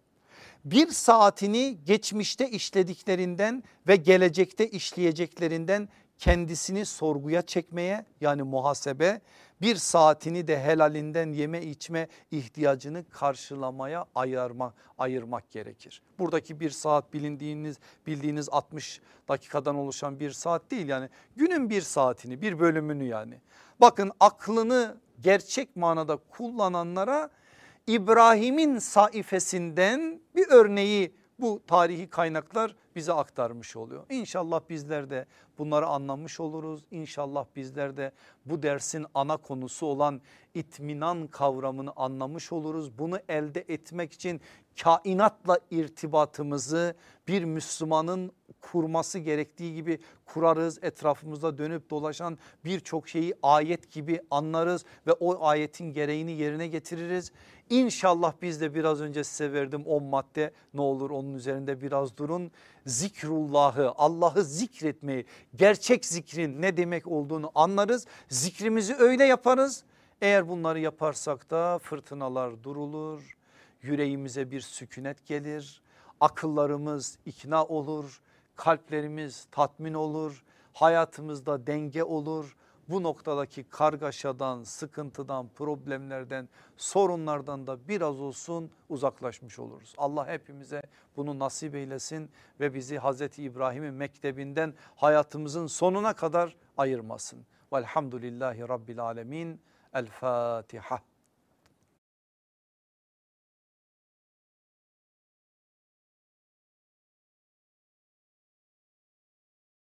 bir saatini geçmişte işlediklerinden ve gelecekte işleyeceklerinden kendisini sorguya çekmeye yani muhasebe bir saatini de helalinden yeme içme ihtiyacını karşılamaya ayırma, ayırmak gerekir. Buradaki bir saat bilindiğiniz bildiğiniz 60 dakikadan oluşan bir saat değil yani günün bir saatini bir bölümünü yani. Bakın aklını gerçek manada kullananlara İbrahim'in saifesinden bir örneği bu tarihi kaynaklar bize aktarmış oluyor. İnşallah bizler de bunları anlamış oluruz. İnşallah bizler de bu dersin ana konusu olan itminan kavramını anlamış oluruz. Bunu elde etmek için kainatla irtibatımızı bir Müslümanın kurması gerektiği gibi kurarız. Etrafımızda dönüp dolaşan birçok şeyi ayet gibi anlarız ve o ayetin gereğini yerine getiririz. İnşallah biz de biraz önce size verdim 10 madde ne olur onun üzerinde biraz durun. Zikrullahı Allah'ı zikretmeyi gerçek zikrin ne demek olduğunu anlarız. Zikrimizi öyle yaparız. Eğer bunları yaparsak da fırtınalar durulur, yüreğimize bir sükunet gelir, akıllarımız ikna olur, kalplerimiz tatmin olur, hayatımızda denge olur. Bu noktadaki kargaşadan, sıkıntıdan, problemlerden, sorunlardan da biraz olsun uzaklaşmış oluruz. Allah hepimize bunu nasip eylesin ve bizi Hazreti İbrahim'in mektebinden hayatımızın sonuna kadar ayırmasın. Velhamdülillahi Rabbil Alemin. El Fatiha.